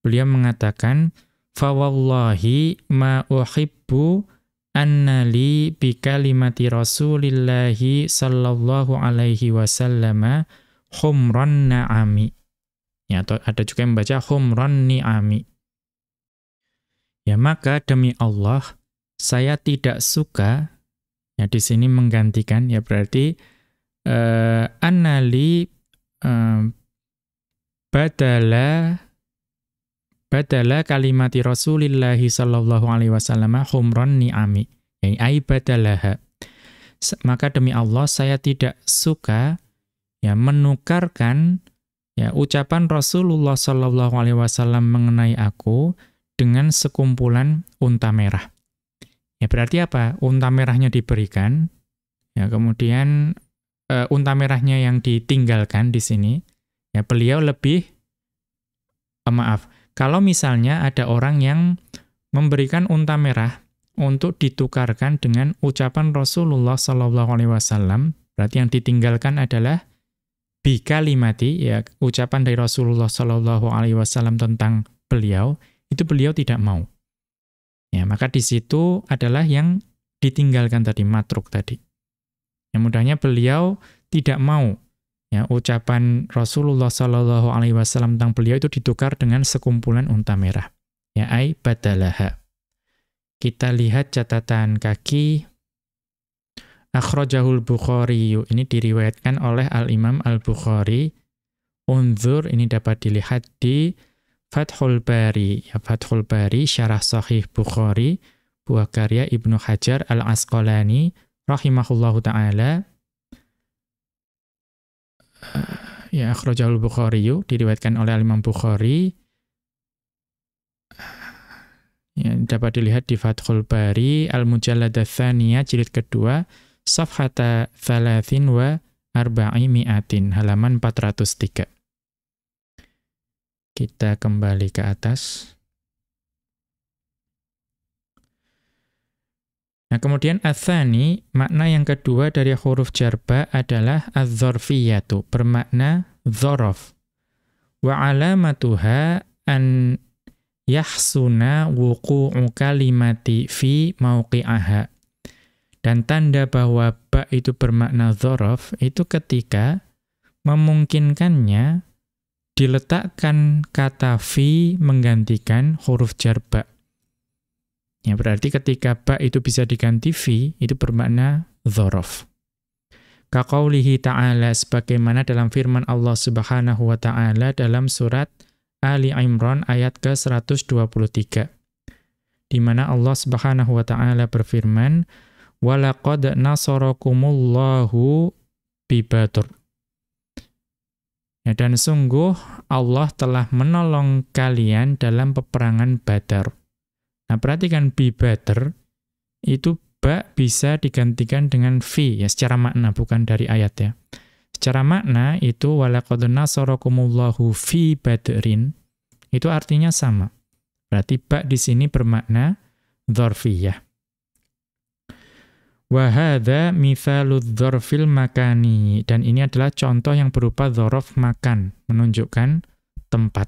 Beliau mengatakan, "Fa wallahi ma uhibbu annali bi kalimati Rasulillahi sallallahu alaihi wasallam humran na'ami." Ya, atau ada juga yang membaca humran ni'ami. Ya, maka demi Allah, saya tidak suka, ya di sini menggantikan, ya berarti, uh, annali uh, badala badala kalimati Rasulillahi sallallahu alaihi wasallam humran ni'ami. Ai badalaha. Maka demi Allah saya tidak suka ya menukarkan ya ucapan Rasulullah sallallahu alaihi wasallam mengenai aku dengan sekumpulan unta merah. Ya berarti apa? Unta merahnya diberikan, ya kemudian uh, unta merahnya yang ditinggalkan di sini, ya beliau lebih uh, maaf. Kalau misalnya ada orang yang memberikan unta merah untuk ditukarkan dengan ucapan Rasulullah Sallallahu Alaihi Wasallam, berarti yang ditinggalkan adalah bi kalimati, ya ucapan dari Rasulullah Sallallahu Alaihi Wasallam tentang beliau itu beliau tidak mau. Ya, maka di situ adalah yang ditinggalkan tadi matruk tadi. Yang mudahnya beliau tidak mau ya ucapan Rasulullah Shallallahu alaihi wasallam tentang beliau itu ditukar dengan sekumpulan unta merah. Ya ai badalaha. Kita lihat catatan kaki Akhrajahul Bukhari. Ini diriwayatkan oleh Al-Imam Al-Bukhari. Unzur ini dapat dilihat di Fathul Bari, ya Fathul Bari syarah sahih Bukhari, buah karya Ibnu Hajar Al-Asqalani rahimahullahu taala. Ya akhrajahul Bukhari diriwayatkan oleh Imam Bukhari. Ya, dapat dilihat di Fathul Bari Al-Mujallad Tsaniyah jilid kedua safhata 30 wa arba'i mi'atin halaman 403. Kita kembali ke atas. Nah, kemudian athani, makna yang kedua dari huruf jarba adalah az-zorfiyatu, bermakna zorof. Wa alamatuha an yahsuna wuku'u kalimati fi mauqi'aha. Dan tanda bahwa ba itu bermakna zorof, itu ketika memungkinkannya diletakkan kata fi menggantikan huruf jar ba. Ya, berarti ketika ba itu bisa diganti fi, itu bermakna dhorof. Kaqaulihi ta'ala sebagaimana dalam firman Allah Subhanahu wa taala dalam surat Ali Imran ayat ke-123. Di mana Allah Subhanahu wa taala berfirman, "Walaqad nasarakumullahu bi Badr." Ya, dan sungguh Allah telah menolong kalian dalam peperangan Badar. Nah, perhatikan bi Badar itu ba bisa digantikan dengan fi ya secara makna bukan dari ayat ya. Secara makna itu walaqad nasarakumullahu fi badrin itu artinya sama. Berarti ba di sini bermakna dzarfiyah. Wahada mithalud dzarfil makani. Dan ini adalah contoh yang berupa dzaraf makan, menunjukkan tempat.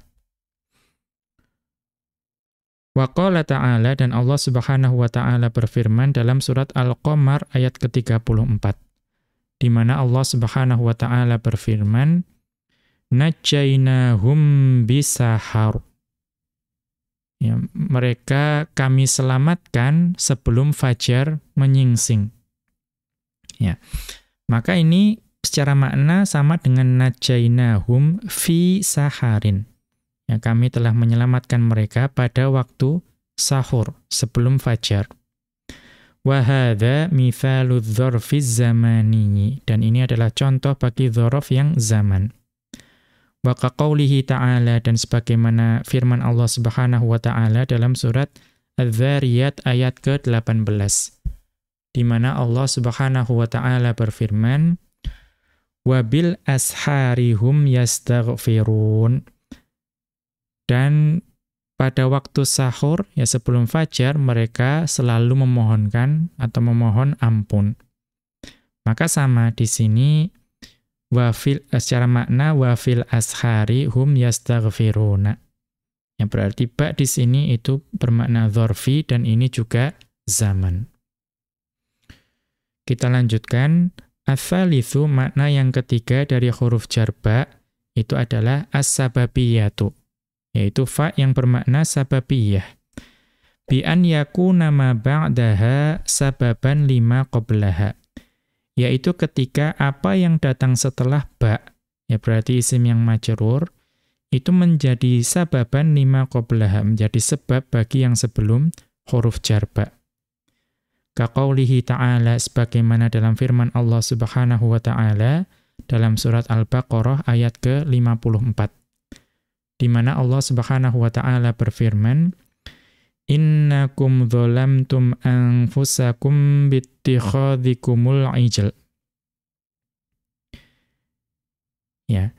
Wa qala ta'ala dan Allah Subhanahu wa taala berfirman dalam surat Al-Qamar ayat ke-34 di mana Allah Subhanahu wa taala berfirman najjainahum bisahar Ya, mereka kami selamatkan sebelum fajar menyingsing. Ya. Maka ini secara makna sama dengan najainahum fi saharin. Ya, kami telah menyelamatkan mereka pada waktu sahur sebelum fajar. Wa hadza mithalu dzarfiz zamani dan ini adalah contoh bagi dzaraf yang zaman. Wa qaulihi ta'ala dan sebagaimana firman Allah Subhanahu wa taala dalam surat Az-Zariyat ayat ke-18 di mana Allah Subhanahu wa taala berfirman wabil asharihum yastaghfirun. Dan pada waktu sahur ya sebelum fajar mereka selalu memohonkan atau memohon ampun. Maka sama di sini wafil eh, secara makna wafil ashari hum yastaghfiruna yang berarti ba di sini itu bermakna dzarfi dan ini juga zaman kita lanjutkan. Ats-tsalitsu makna yang ketiga dari huruf jar ba itu adalah as-sababiyatu yaitu fa yang bermakna sababiyah. Bi an yakuna ma ba'daha sababan lima qablaha yaitu ketika apa yang datang setelah ba ya berarti isim yang majrur itu menjadi sababan lima qablaha menjadi sebab bagi yang sebelum huruf jar ba Kaqaulihi ta'ala sebagaimana dalam firman Allah Subhanahu wa taala dalam surat Al-Baqarah ayat ke-54. Di mana Allah Subhanahu wa taala berfirman, "Innakum dzalamtum anfusakum bittikhadhikumul ijl." Ya,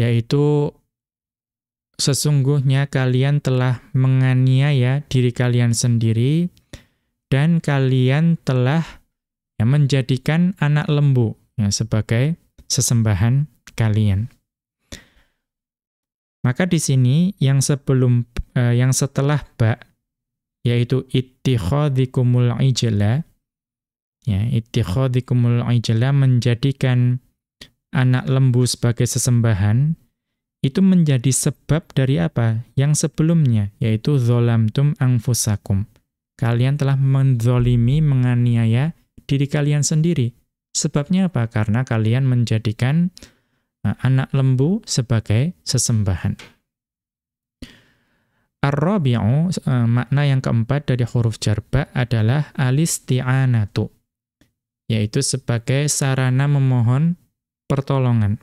yaitu sesungguhnya kalian telah menganiaya diri kalian sendiri dan kalian telah ya, menjadikan anak lembu ya, sebagai sesembahan kalian. Maka di sini yang sebelum eh, yang setelah ba yaitu ittikhadhikumul ijla ya ittikhadhikumul ijla menjadikan anak lembu sebagai sesembahan itu menjadi sebab dari apa? Yang sebelumnya yaitu zolamtum angfusakum kalian telah menzolimi, menganiaya diri kalian sendiri. Sebabnya apa? Karena kalian menjadikan uh, anak lembu sebagai sesembahan. Ar-rabi'u, uh, makna yang keempat dari huruf jarba adalah alisti'anatu, yaitu sebagai sarana memohon pertolongan.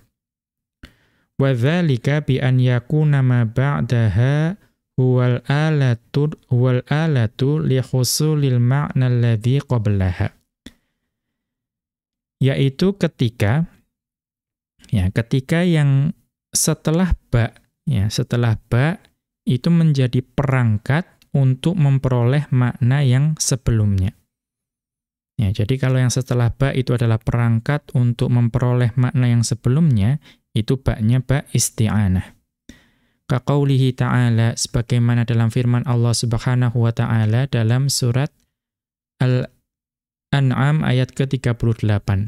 Wadzalika bi an yakuna ma ba'daha huwal alatu huwal alatu li husulil ma'na alladhi qablaha. Yaitu ketika ya ketika yang setelah ba ya setelah ba itu menjadi perangkat untuk memperoleh makna yang sebelumnya. Ya jadi kalau yang setelah ba itu adalah perangkat untuk memperoleh makna yang sebelumnya itu ba-nya ba isti'anah Kaqaulihi ta'ala sebagaimana dalam firman Allah Subhanahu wa taala dalam surat Al-An'am ayat ke-38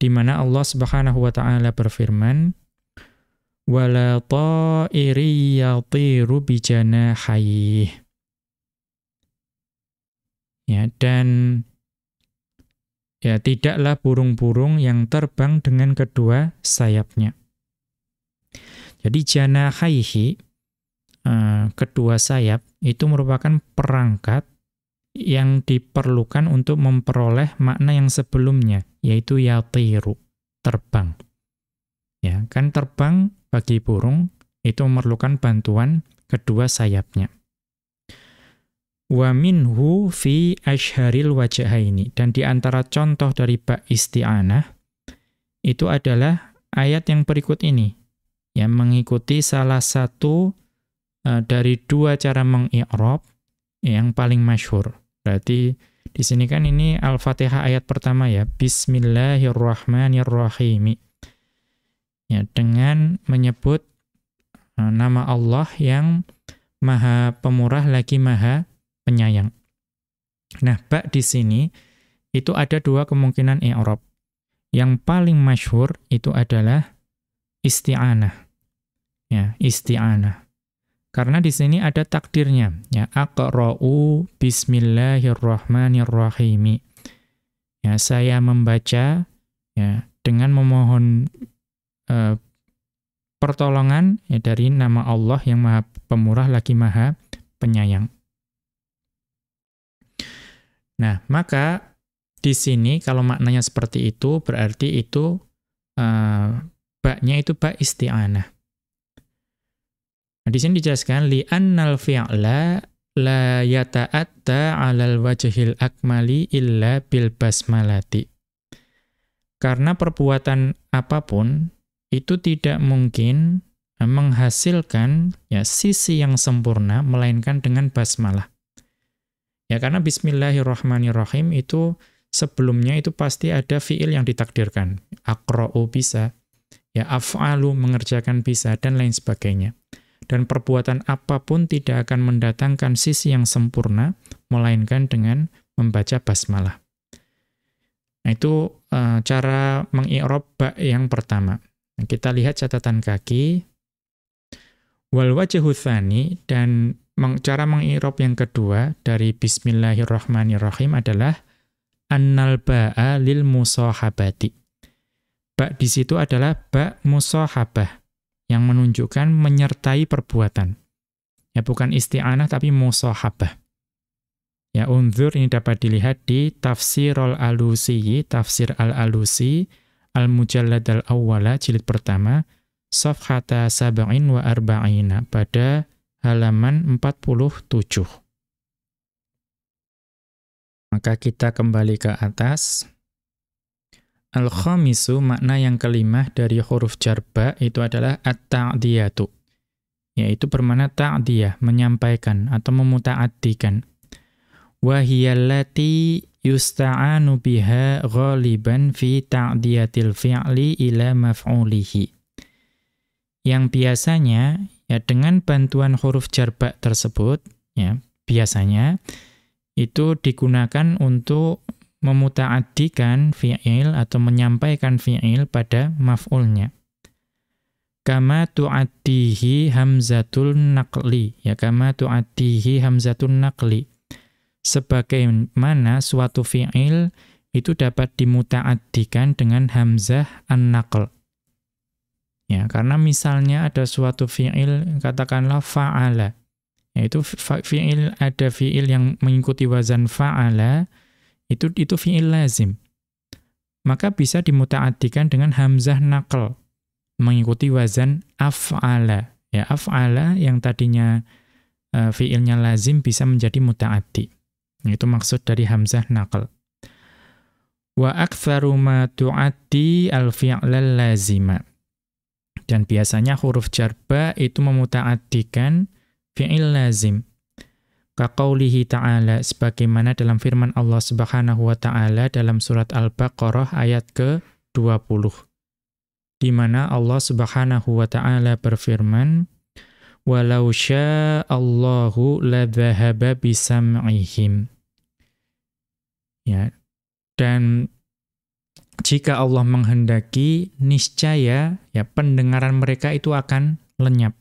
di mana Allah Subhanahu wa taala berfirman wala ta'iri yatiru bijanahihi. Ya dan ya tidaklah burung-burung yang terbang dengan kedua sayapnya jadi jana haihi, uh, kedua sayap, itu merupakan perangkat yang diperlukan untuk memperoleh makna yang sebelumnya, yaitu yatiru, terbang. Ya, kan terbang bagi burung itu memerlukan bantuan kedua sayapnya. Wa minhu fi asharil wajhaini dan di antara contoh dari ba isti'anah itu adalah ayat yang berikut ini yang mengikuti salah satu uh, dari dua cara mengi'rab yang paling masyhur. Berarti di sini kan ini Al-Fatihah ayat pertama ya, Bismillahirrahmanirrahim. Ya, dengan menyebut uh, nama Allah yang Maha Pemurah lagi Maha Penyayang. Nah, bak di sini itu ada dua kemungkinan i'rab. Yang paling masyhur itu adalah isti'anah ya isti'anah. Karena di sini ada takdirnya, ya aqra'u bismillahirrahmanirrahim. Ya, saya membaca ya dengan memohon uh, pertolongan ya dari nama Allah yang Maha Pemurah lagi Maha Penyayang. Nah, maka di sini kalau maknanya seperti itu berarti itu uh, baknya itu bak isti'anah. Nah, di sini dijelaskan li annal fi'la la yata'atta 'alal wajhil akmali illa bil basmalati. Karena perbuatan apa pun itu tidak mungkin menghasilkan ya sisi yang sempurna melainkan dengan basmalah. Ya karena bismillahirrahmanirrahim itu sebelumnya itu pasti ada fiil yang ditakdirkan. Aqra'u bisa, ya af'alu mengerjakan bisa dan lain sebagainya. Dan perbuatan apa pun tidak akan mendatangkan sisi yang sempurna melainkan dengan membaca basmalah. Nah, itu uh, cara mengi'rab ba yang pertama. Nah, kita lihat catatan kaki. Wal dan meng, cara mengi'rab yang kedua dari bismillahirrahmanirrahim adalah annal ba'a lil musahabati. Ba di situ adalah ba musahabah yang menunjukkan menyertai perbuatan. Ya bukan isti'anah tapi musahabah. Ya, unzur ini dapat dilihat di Tafsir al-Alusi, Tafsir al-Alusi, Al-Mujallad al-Awwala, jilid pertama, Safhata Sab'in wa Arba'ina, pada halaman 47. Maka kita kembali ke atas. Al-khamisu, makna yang kelima dari huruf jarba, itu adalah at-ta'diyatu. Yaitu bermakna ta'diyah, menyampaikan atau memuta'addikan wahiyallati yusta'anu biha ghaliban fi ta'diyatil fi'li ila maf'ulihi. Yang biasanya ya dengan bantuan huruf jarbak tersebut ya biasanya itu digunakan untuk memuta'addikan fi'il atau menyampaikan fi'il pada maf'ulnya. Kama tu'addihi hamzatul naqli. Ya, kama tu'addihi hamzatul naqli sebagaimana suatu fi'il itu dapat dimuta'addikan dengan hamzah an-naql. Ya, karena misalnya ada suatu fi'il katakanlah fa'ala. Yaitu fi'il ada fi'il yang mengikuti wazan fa'ala itu itu fi'il lazim. Maka bisa dimuta'addikan dengan hamzah naql mengikuti wazan af'ala. Ya, af'ala yang tadinya uh, fi'ilnya lazim bisa menjadi muta'addi. Itu maksud dari hamzah naql. Wa aktsaru ma al-fi'lal lazima. Dan biasanya huruf jarba itu memuta'addikan fi'il lazim. Kaqaulihi ta'ala sebagaimana dalam firman Allah Subhanahu wa taala dalam surat Al-Baqarah ayat ke-20. Di mana Allah Subhanahu wa taala berfirman, walau sya'allahu ladhahaba bisam'ihim. Ya. Dan jika Allah menghendaki, niscaya ya pendengaran mereka itu akan lenyap.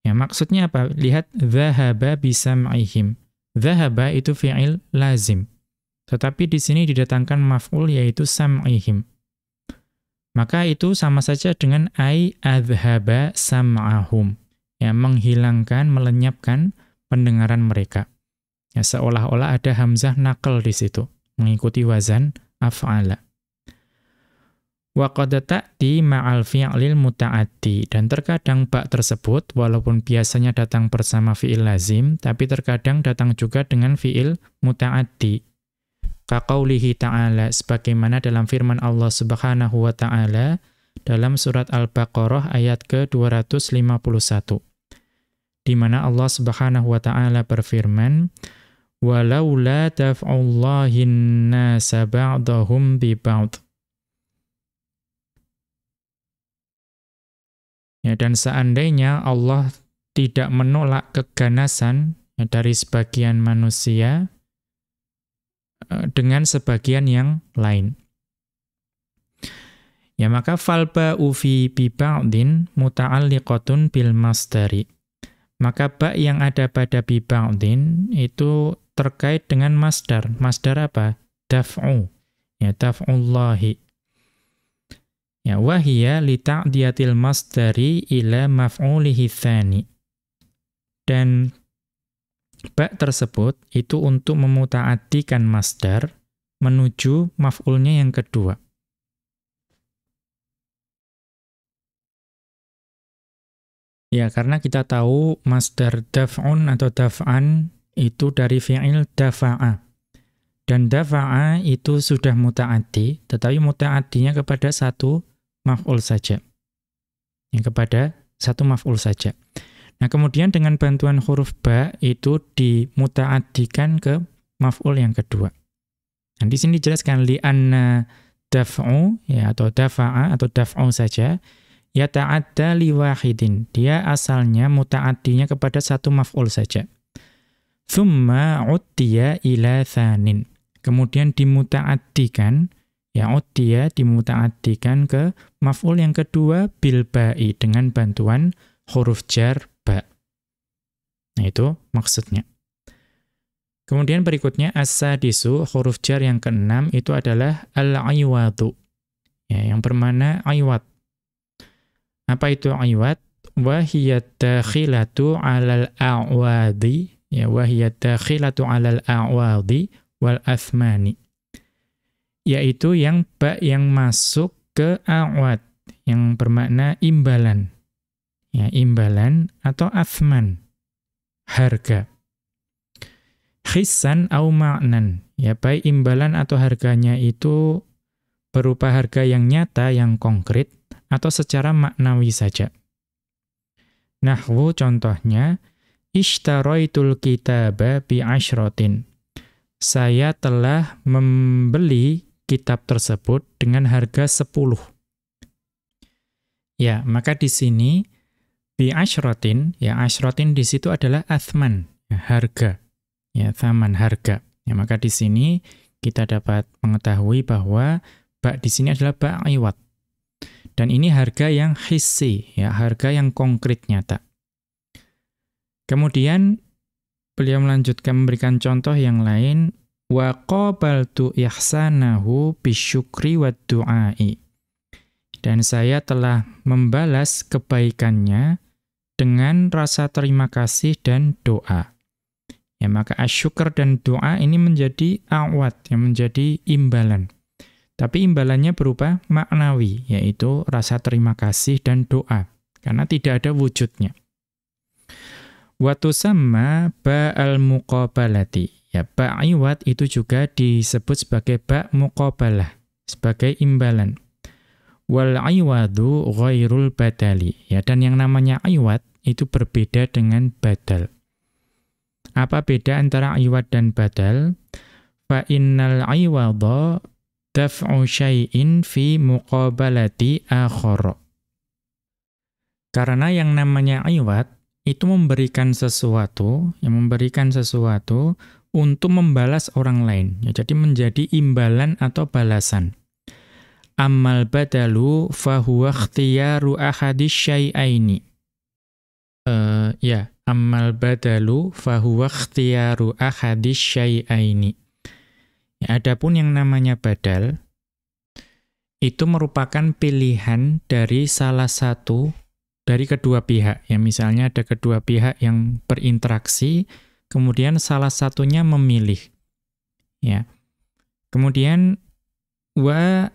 Ya, maksudnya apa? Lihat dhahaba bisam'ihim. Dhahaba itu fi'il lazim. Tetapi di sini didatangkan maf'ul yaitu sam'ihim. Maka itu sama saja dengan ai adhaba sam'ahum. Ya, menghilangkan, melenyapkan pendengaran mereka. Ya, seolah-olah ada hamzah nakal di situ, mengikuti wazan af'ala. Wa qad ta'ti ma'al fi'lil muta'addi. Dan terkadang bak tersebut walaupun biasanya datang bersama fi'il lazim tapi terkadang datang juga dengan fi'il muta'addi. Kaqaulihi ta'ala sebagaimana dalam firman Allah Subhanahu wa taala dalam surat Al-Baqarah ayat ke-251 di mana Allah Subhanahu wa taala berfirman walaula taf'ullahin nasa ba'dahum bi ba'd Ya dan seandainya Allah tidak menolak keganasan ya, dari sebagian manusia Eh, dengan sebagian yang lain. Ya maka falba ufi bi ba'din muta'alliqatun bil masdari. Maka ba yang ada pada bi ba'din itu terkait dengan masdar. Masdar apa? Daf'u. Ya daf'ullahi. Ya wahiyya li ta'diyatil masdari ila maf'ulihi tsani. Dan ba tersebut itu untuk memutaaddikan masdar menuju maf'ulnya yang kedua. Ya, karena kita tahu masdar daf'un atau daf'an itu dari fi'il dafa'a. Dan dafa'a itu sudah muta'addi, tetapi muta'addinya kepada satu maf'ul saja. Yang kepada satu maf'ul saja. Nah, kemudian dengan bantuan huruf ba itu dimuta'addikan ke maf'ul yang kedua. Nah, di sini dijelaskan li'anna daf'u ya atau dafa'a atau daf'u saja ya ta'adda li wahidin. Dia asalnya muta'addinya kepada satu maf'ul saja. Thumma uddiya ila thanin kemudian dimuta'addikan, ya uddiya dimuta'addikan ke maf'ul yang kedua bil ba'i dengan bantuan huruf jar ba. Nah itu maksudnya. Kemudian berikutnya as-sadisu huruf jar yang keenam itu adalah al-aywadu. Ya, yang bermana aywad. Apa itu aywad? Wa hiya dakhilatu 'alal a'wadi. Ya, wa hiya dakhilatu 'alal a'wadi wal athmani yaitu yang ba yang masuk ke awat yang bermakna imbalan. Ya imbalan atau athman harga. Khisan au ma'nan. Ya baik imbalan atau harganya itu berupa harga yang nyata yang konkret atau secara maknawi saja. Nahwu contohnya ishtaraitul kitaba bi ashratin saya telah membeli kitab tersebut dengan harga 10. Ya, maka di sini bi ashratin, ya ashratin di situ adalah athman, ya, harga. Ya, thaman harga. Ya, maka di sini kita dapat mengetahui bahwa bak di sini adalah bak iwat. Dan ini harga yang hissi, ya, harga yang konkret nyata. Kemudian beliau melanjutkan memberikan contoh yang lain wa qabaltu ihsanahu bisyukri wad du'ai. Dan saya telah membalas kebaikannya dengan rasa terima kasih dan doa. Ya maka asyukur dan doa ini menjadi awat yang menjadi imbalan. Tapi imbalannya berupa maknawi yaitu rasa terima kasih dan doa karena tidak ada wujudnya. Wa tusamma ba'al muqabalati. Ya, ba' iwat itu juga disebut sebagai ba' muqabalah, sebagai imbalan. Wal iwadu ghairul badali. Ya, dan yang namanya iwat itu berbeda dengan badal. Apa beda antara iwat dan badal? Fa innal iwada daf'u syai'in fi muqabalati akhara. Karena yang namanya iwat itu memberikan sesuatu, yang memberikan sesuatu untuk membalas orang lain. Ya, jadi menjadi imbalan atau balasan. Amal badalu fahuwa ikhtiyaru ahadis syai'aini. Uh, ya, amal badalu fahuwa ikhtiyaru ahadis syai'aini. Ya, adapun yang namanya badal, itu merupakan pilihan dari salah satu dari kedua pihak. Ya, misalnya ada kedua pihak yang berinteraksi, kemudian salah satunya memilih. Ya. Kemudian wa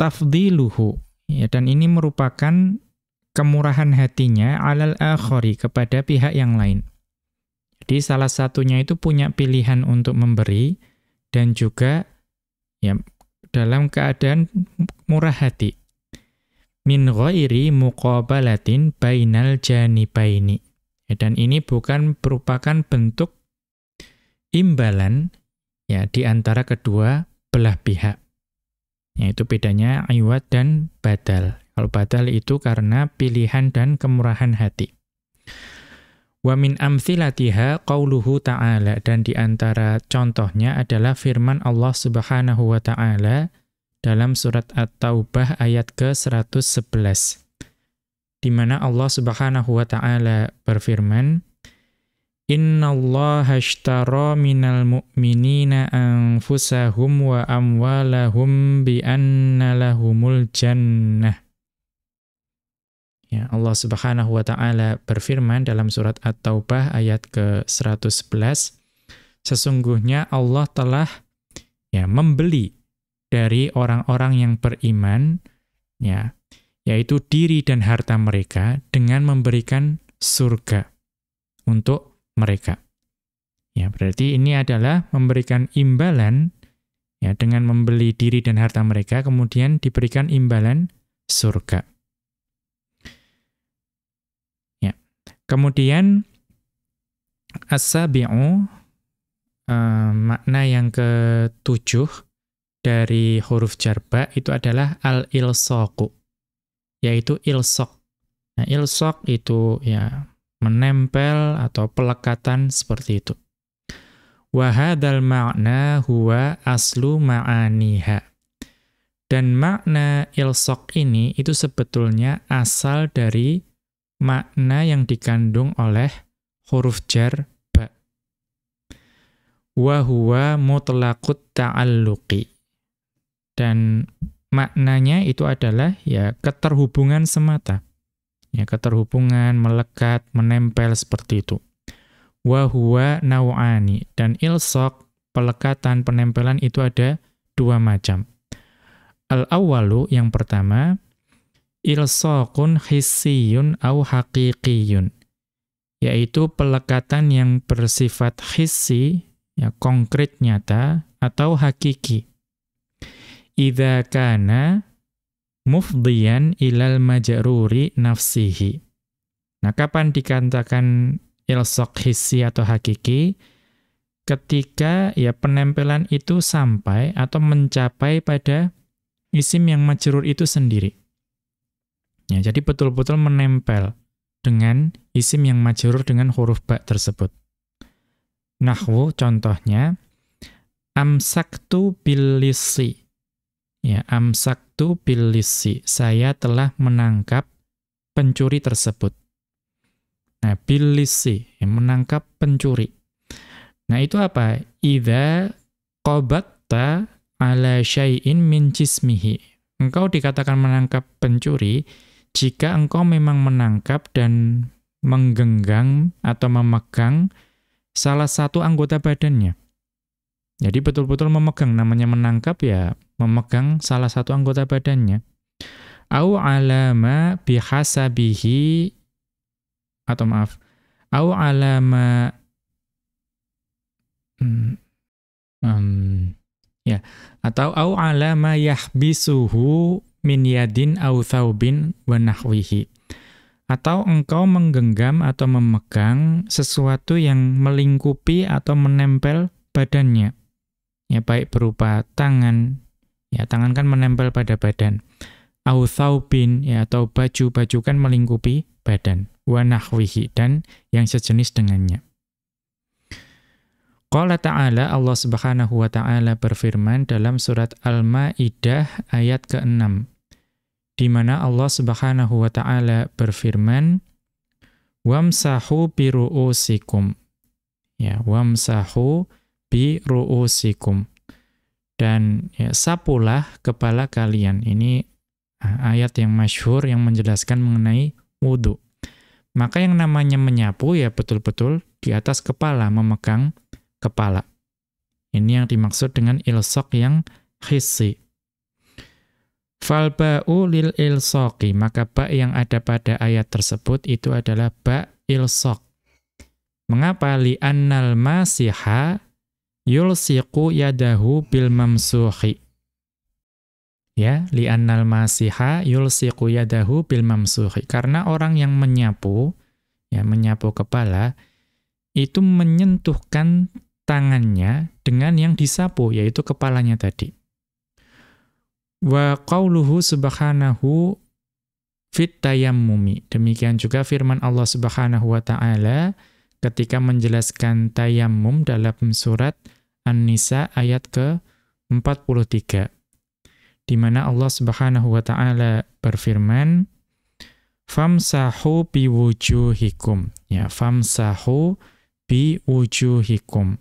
tafdiluhu. Ya, dan ini merupakan kemurahan hatinya alal akhari kepada pihak yang lain. Jadi salah satunya itu punya pilihan untuk memberi dan juga ya dalam keadaan murah hati min ghairi muqabalatin bainal janibaini. Ya, dan ini bukan merupakan bentuk imbalan ya di antara kedua belah pihak. Yaitu bedanya iwat dan badal. Kalau badal itu karena pilihan dan kemurahan hati. Wa min amthilatiha qauluhu ta'ala dan di antara contohnya adalah firman Allah Subhanahu wa taala dalam surat At-Taubah ayat ke-111 di mana Allah Subhanahu wa taala berfirman Innallaha ashtara minal mu'minina anfusahum wa amwalahum bi anna lahumul jannah. Ya, Allah Subhanahu wa taala berfirman dalam surat At-Taubah ayat ke-111 Sesungguhnya Allah telah ya membeli dari orang-orang yang beriman ya yaitu diri dan harta mereka dengan memberikan surga untuk mereka Ya, berarti ini adalah memberikan imbalan ya dengan membeli diri dan harta mereka kemudian diberikan imbalan surga. Ya. Kemudian as-sabi'u uh, makna yang ketujuh dari huruf jarba itu adalah al-ilsaqu yaitu ilsok. Nah, ilsok itu ya menempel atau pelekatan seperti itu. Wahadal makna huwa aslu ma'aniha. Dan makna ilsok ini itu sebetulnya asal dari makna yang dikandung oleh huruf jar ba. Wahuwa mutlaqut ta'alluqi. Dan maknanya itu adalah ya keterhubungan semata. Ya, keterhubungan, melekat, menempel seperti itu wa huwa nau'ani dan ilsaq pelekatan penempelan itu ada dua macam. Al-awwalu yang pertama ilsaqun hissiyun au haqiqiyun yaitu pelekatan yang bersifat hissi ya konkret nyata atau hakiki. Idza kana mufdiyan ilal majruri nafsihi. Nah, kapan dikatakan ilsok hissi atau hakiki, ketika ya penempelan itu sampai atau mencapai pada isim yang majrur itu sendiri. Ya, jadi betul-betul menempel dengan isim yang majrur dengan huruf ba tersebut. Nahwu contohnya amsaktu bilisi. Ya, amsaktu bilisi. Saya telah menangkap pencuri tersebut. Nah, bilisi, yang menangkap pencuri. Nah, itu apa? Idza qabatta ala syai'in min jismihi. Engkau dikatakan menangkap pencuri jika engkau memang menangkap dan menggenggam atau memegang salah satu anggota badannya. Jadi betul-betul memegang, namanya menangkap ya memegang salah satu anggota badannya. Au alama bihasabihi atau maaf au alama hmm, um, ya atau au alama yahbisuhu min yadin au thawbin wa nahwihi atau engkau menggenggam atau memegang sesuatu yang melingkupi atau menempel badannya ya baik berupa tangan ya tangan kan menempel pada badan. Au ya atau baju baju kan melingkupi badan. Wa nahwihi dan yang sejenis dengannya. Qala ta'ala Allah Subhanahu wa taala berfirman dalam surat Al-Maidah ayat ke-6 di mana Allah Subhanahu wa taala berfirman wamsahu bi ru'usikum. Ya wamsahu bi ru'usikum dan ya, sapulah kepala kalian ini ah, ayat yang masyhur yang menjelaskan mengenai wudhu maka yang namanya menyapu ya betul-betul di atas kepala, memegang kepala. Ini yang dimaksud dengan ilsok yang hissi. Falba'u lil ilsoqi, maka ba yang ada pada ayat tersebut itu adalah ba ilsok. Mengapa li'annal masiha yulsiqu yadahu bil mamsuhi? Ya, li'annal masiha yulsiqu yadahu bil mamsuhi. Karena orang yang menyapu, ya menyapu kepala, itu menyentuhkan tangannya dengan yang disapu, yaitu kepalanya tadi. Wa qauluhu subhanahu fit tayammumi. Demikian juga firman Allah Subhanahu wa taala ketika menjelaskan tayammum dalam surat An-Nisa ayat ke-43 di mana Allah Subhanahu wa taala berfirman famsahu biwujuhikum ya famsahu biwujuhikum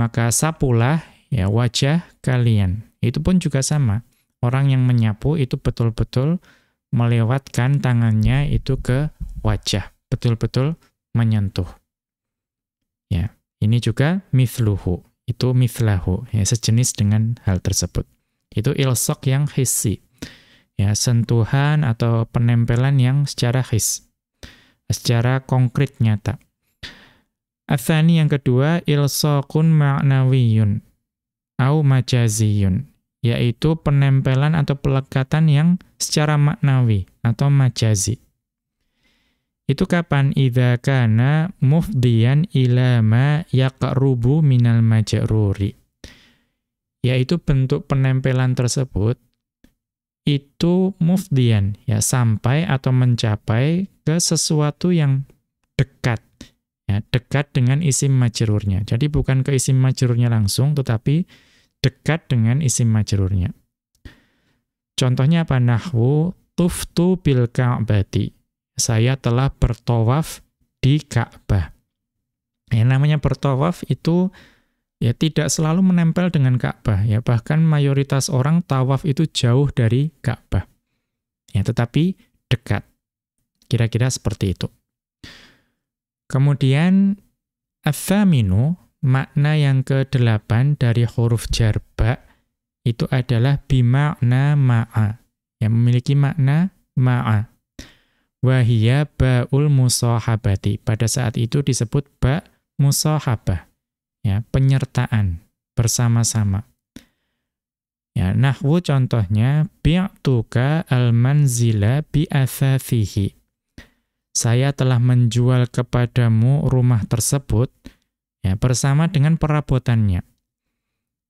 maka sapulah ya wajah kalian. Itu pun juga sama. Orang yang menyapu itu betul-betul melewatkan tangannya itu ke wajah. Betul-betul menyentuh. Ya ini juga mithluhu itu mithlahu ya sejenis dengan hal tersebut itu ilsok yang hissi. Ya, sentuhan atau penempelan yang secara his. Secara konkret nyata. Athani yang kedua ilsaqun ma'nawiyun au majaziyun yaitu penempelan atau pelekatan yang secara maknawi atau majazi. Itu kapan idza kana mufdiyan ila ma yaqrubu minal majruri. Yaitu bentuk penempelan tersebut itu mufdiyan ya sampai atau mencapai ke sesuatu yang dekat ya dekat dengan isim majrurnya. Jadi bukan ke isim majrurnya langsung tetapi dekat dengan isim majrurnya. Contohnya apa? Nahwu tuftu bil ka'bati. Saya telah bertawaf di Ka'bah. Yang namanya bertawaf itu ya tidak selalu menempel dengan Ka'bah ya bahkan mayoritas orang tawaf itu jauh dari Ka'bah. Ya tetapi dekat. Kira-kira seperti itu. Kemudian athaminu, makna yang ke-8 dari huruf jarba itu adalah bimakna ma'a. Yang memiliki makna ma'a. Wahia ba'ul musahabati. Pada saat itu disebut ba' musahabah. Ya, penyertaan bersama-sama. Ya, nahwu contohnya bi'tuka al-manzila bi'athathihi saya telah menjual kepadamu rumah tersebut ya bersama dengan perabotannya.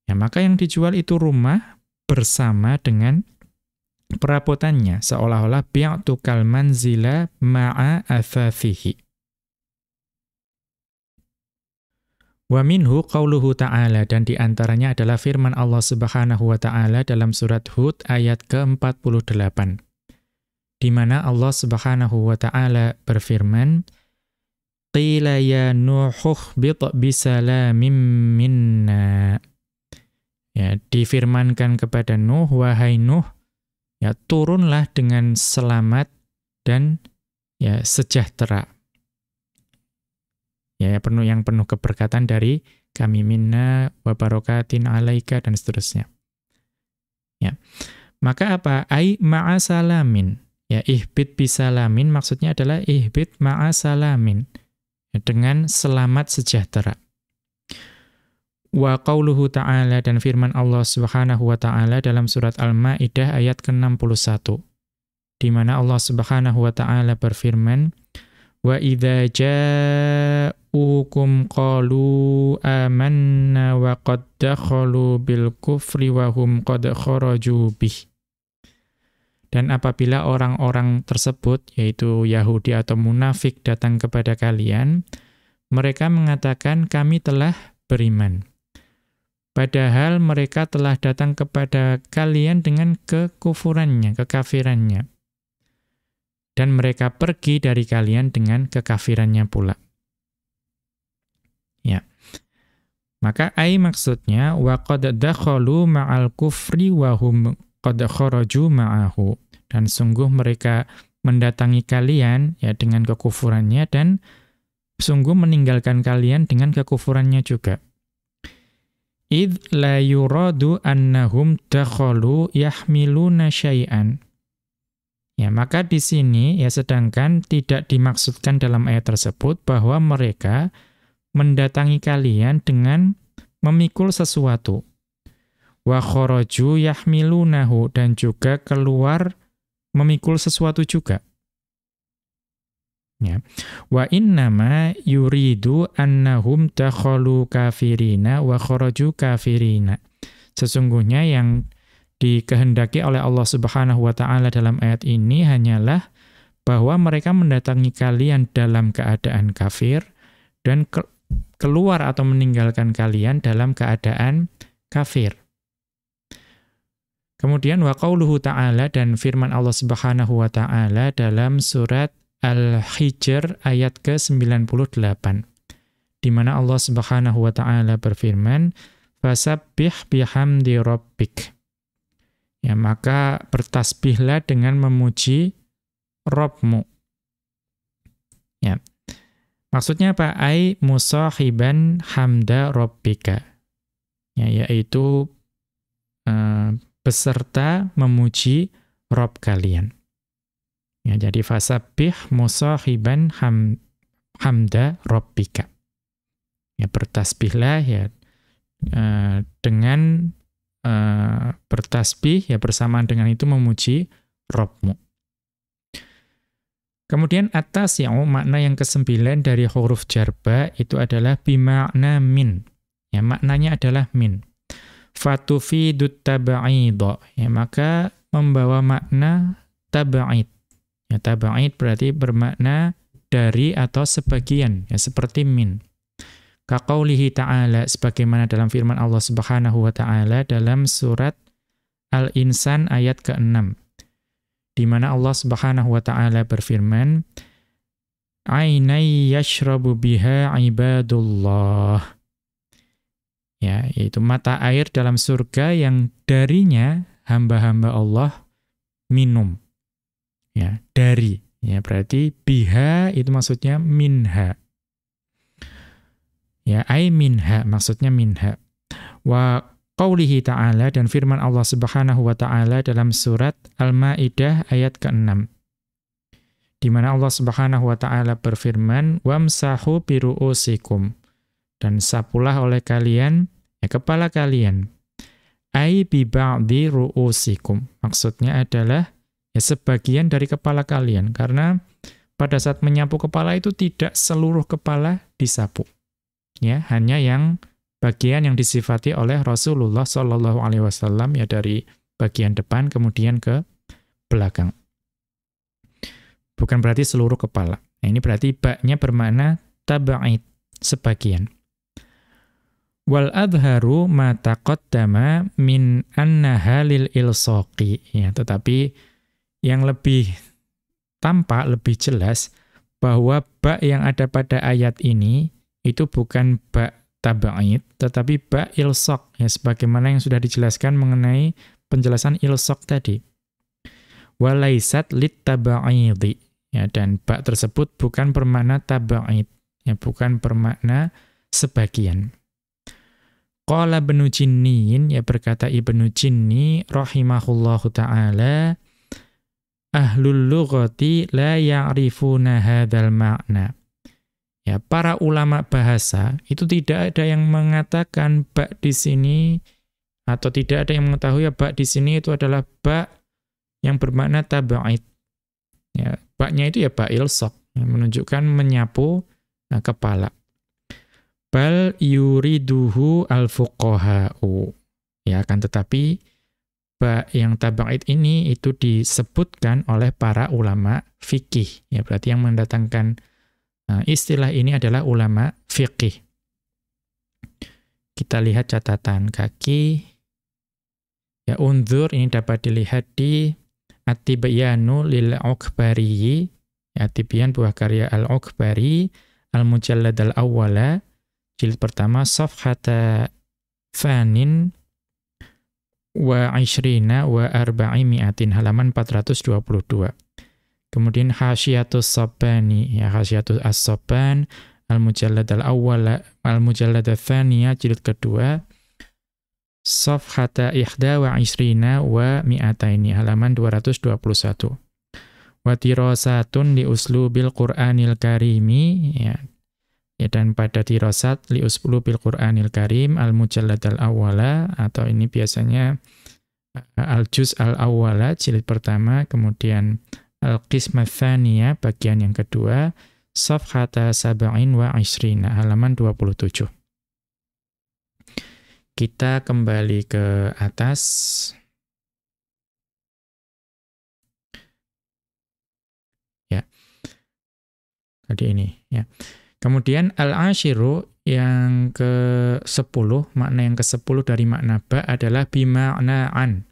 Ya, maka yang dijual itu rumah bersama dengan perabotannya seolah-olah bi'tukal manzila ma'a athafihi. Wa minhu qauluhu ta'ala dan di antaranya adalah firman Allah Subhanahu wa taala dalam surat Hud ayat ke-48 di mana Allah Subhanahu wa taala berfirman Qila ya Nuh bit bisalamin minna Ya difirmankan kepada Nuh wahai Nuh ya turunlah dengan selamat dan ya sejahtera. Ya penuh yang penuh keberkatan dari kami. Minna wa barakatin alaika dan seterusnya. Ya maka apa? Ai ma'asalamin Ya, ihbit bisalamin maksudnya adalah ihbit ma'asalamin. Ya, dengan selamat sejahtera. Wa qauluhu ta'ala dan firman Allah Subhanahu wa taala dalam surat Al-Maidah ayat ke-61 di mana Allah Subhanahu wa taala berfirman wa idza ja'ukum qalu amanna wa qad dakhalu bil kufri wa hum qad kharaju bih dan apabila orang-orang tersebut, yaitu Yahudi atau munafik datang kepada kalian, mereka mengatakan kami telah beriman. Padahal mereka telah datang kepada kalian dengan kekufurannya, kekafirannya. Dan mereka pergi dari kalian dengan kekafirannya pula. Ya. Maka ai maksudnya wa qad dakhalu ma'al kufri wa hum qad kharaju ma'ahu dan sungguh mereka mendatangi kalian ya dengan kekufurannya dan sungguh meninggalkan kalian dengan kekufurannya juga id la yuradu annahum dakhalu yahmiluna syai'an ya maka di sini ya sedangkan tidak dimaksudkan dalam ayat tersebut bahwa mereka mendatangi kalian dengan memikul sesuatu wa kharaju yahmilunahu dan juga keluar memikul sesuatu juga. Ya. Wa innama yuridu annahum takhalu kafirina wa kharaju kafirina. Sesungguhnya yang dikehendaki oleh Allah Subhanahu wa taala dalam ayat ini hanyalah bahwa mereka mendatangi kalian dalam keadaan kafir dan ke keluar atau meninggalkan kalian dalam keadaan kafir. Kemudian wa ta'ala dan firman Allah Subhanahu wa taala dalam surat Al-Hijr ayat ke-98 di mana Allah Subhanahu wa taala berfirman fasabbih bihamdi rabbik. Ya maka bertasbihlah dengan memuji Rabbmu. Ya. Maksudnya apa? Ai musahiban hamda rabbika. Ya yaitu uh, beserta memuji Rob kalian. Ya, jadi fasabih musahiban ham, hamda rabbika. Ya bertasbihlah ya uh, dengan uh, bertasbih ya bersamaan dengan itu memuji Robmu. Kemudian atas yang makna yang kesembilan dari huruf jarba itu adalah bimakna min. Ya, maknanya adalah min. Fatufidut taba'idha. Ya, maka membawa makna taba'id. Ya, taba'id berarti bermakna dari atau sebagian, ya, seperti min. Kaqaulihi ta'ala, sebagaimana dalam firman Allah subhanahu wa ta'ala dalam surat Al-Insan ayat ke-6 di mana Allah Subhanahu wa taala berfirman Ainai yashrabu biha ibadullah ya yaitu mata air dalam surga yang darinya hamba-hamba Allah minum ya. Dari. Ya berarti biha itu maksudnya minha. Ya ai minha maksudnya minha. Wa qaulihi ta'ala dan firman Allah Subhanahu wa taala dalam surat Al-Maidah ayat ke-6 di mana Allah Subhanahu wa taala berfirman wamsahu biruusikum dan sapulah oleh kalian ya kepala kalian. Ai bi ba'di ruusikum. Maksudnya adalah ya sebagian dari kepala kalian karena pada saat menyapu kepala itu tidak seluruh kepala disapu ya hanya yang bagian yang disifati oleh Rasulullah Shallallahu Alaihi Wasallam ya dari bagian depan kemudian ke belakang. Bukan berarti seluruh kepala. Nah, ini berarti baknya bermakna taba'id, sebagian. Wal adharu ma min annaha lil ilsaqi. Ya, tetapi yang lebih tampak, lebih jelas bahwa bak yang ada pada ayat ini itu bukan bak taba'id, tetapi ba ilsok, ya, sebagaimana yang sudah dijelaskan mengenai penjelasan ilsok tadi. Walaisat lit taba'idi, ya, dan ba tersebut bukan bermakna taba'id, ya, bukan bermakna sebagian. Qala Ibnu Jinniin, ya berkata Ibnu Jinni rahimahullahu taala, ahlul lughati la ya'rifuna hadzal ma'na Ya, para ulama bahasa itu tidak ada yang mengatakan bak di sini atau tidak ada yang mengetahui ya bak di sini itu adalah bak yang bermakna taba'id. Ya, baknya itu ya bak ilsok, yang menunjukkan menyapu nah, kepala. Bal yuriduhu al-fuqaha'u. Ya, akan tetapi bak yang taba'id ini itu disebutkan oleh para ulama fikih. Ya, berarti yang mendatangkan Nah, istilah ini adalah ulama fiqih. Kita lihat catatan kaki. Ya, unzur ini dapat dilihat di At-Tibyanu lil Uqbari. Ya, Tibyan buah karya Al-Uqbari, Al-Mujallad al-Awwala, jilid pertama, Safhata Fanin wa Ishrina wa Arba'i Mi'atin, halaman 422. Kemudian Hasyiatus Sabani, ya Hasyiatus As-Saban, Al-Mujallad al-Awwal, Al-Mujallad al-Thaniya, jilid kedua, Safhata Ihda wa Isrina wa Mi'ataini, halaman 221. Wa tirasatun li uslubil Qur'anil Karimi, ya, ya dan pada tirasat li uslubil Qur'anil Karim, Al-Mujallad al-Awwala, atau ini biasanya Al-Juz al-Awwala, jilid pertama, kemudian Al-Qismah Thaniya, bagian yang kedua, Safhata Saba'in wa Isrina, halaman 27. Kita kembali ke atas. Ya. Tadi ini, ya. Kemudian al-ashiru yang ke-10, makna yang ke-10 dari makna ba adalah bima'na'an.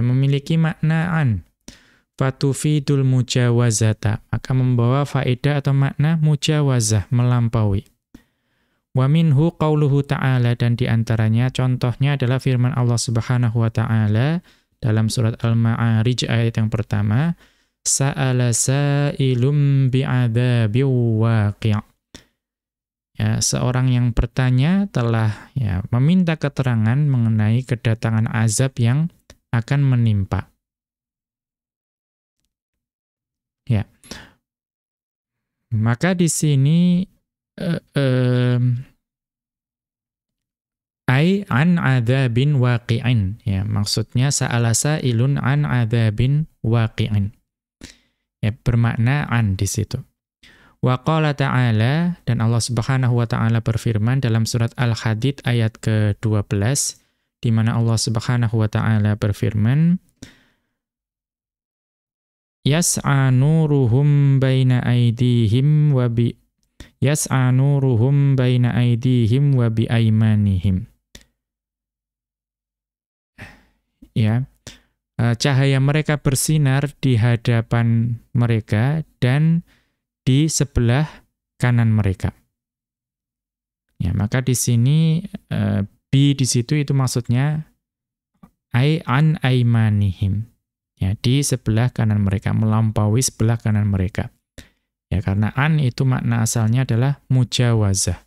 Yang memiliki maknaan fatufidul mujawazata, maka membawa faedah atau makna mujawazah, melampaui. Wa minhu qauluhu ta'ala dan di antaranya contohnya adalah firman Allah Subhanahu wa taala dalam surat Al-Ma'arij ayat yang pertama, sa'ala sa'ilum bi'adzabiw waqi'. Ya, seorang yang bertanya telah ya meminta keterangan mengenai kedatangan azab yang akan menimpa. Ya. Maka di sini eh, eh, ai an adzabin waqi'in ya maksudnya sa'ala sa'ilun an adzabin waqi'in ya bermakna an di situ wa qala ta'ala dan Allah Subhanahu wa taala berfirman dalam surat Al-Hadid ayat ke-12 di mana Allah Subhanahu wa taala berfirman yas'a nuruhum baina aydihim wa bi yas'a nuruhum baina aydihim wa bi aymanihim. Ya. Eh, cahaya mereka bersinar di hadapan mereka dan di sebelah kanan mereka. Ya, maka di sini uh, bi di situ itu maksudnya ai an aimanihim. Ya, di sebelah kanan mereka, melampaui sebelah kanan mereka. Ya, karena an itu makna asalnya adalah mujawazah,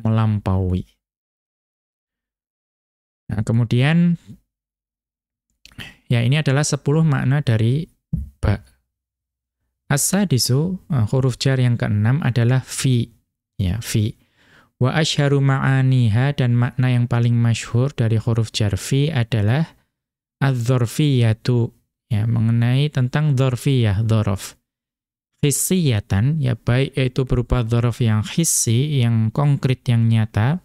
melampaui. Nah, kemudian Ya, ini adalah 10 makna dari ba. As-sadisu, uh, huruf jar yang keenam adalah fi. Ya, fi. Wa asharu ma'aniha dan makna yang paling masyhur dari huruf jar fi adalah adz-dzarfiyatu. Ya, mengenai tentang dzarfiyah, dzaraf. Hissiyatan, ya baik itu berupa dzaraf yang hissi, yang konkret, yang nyata.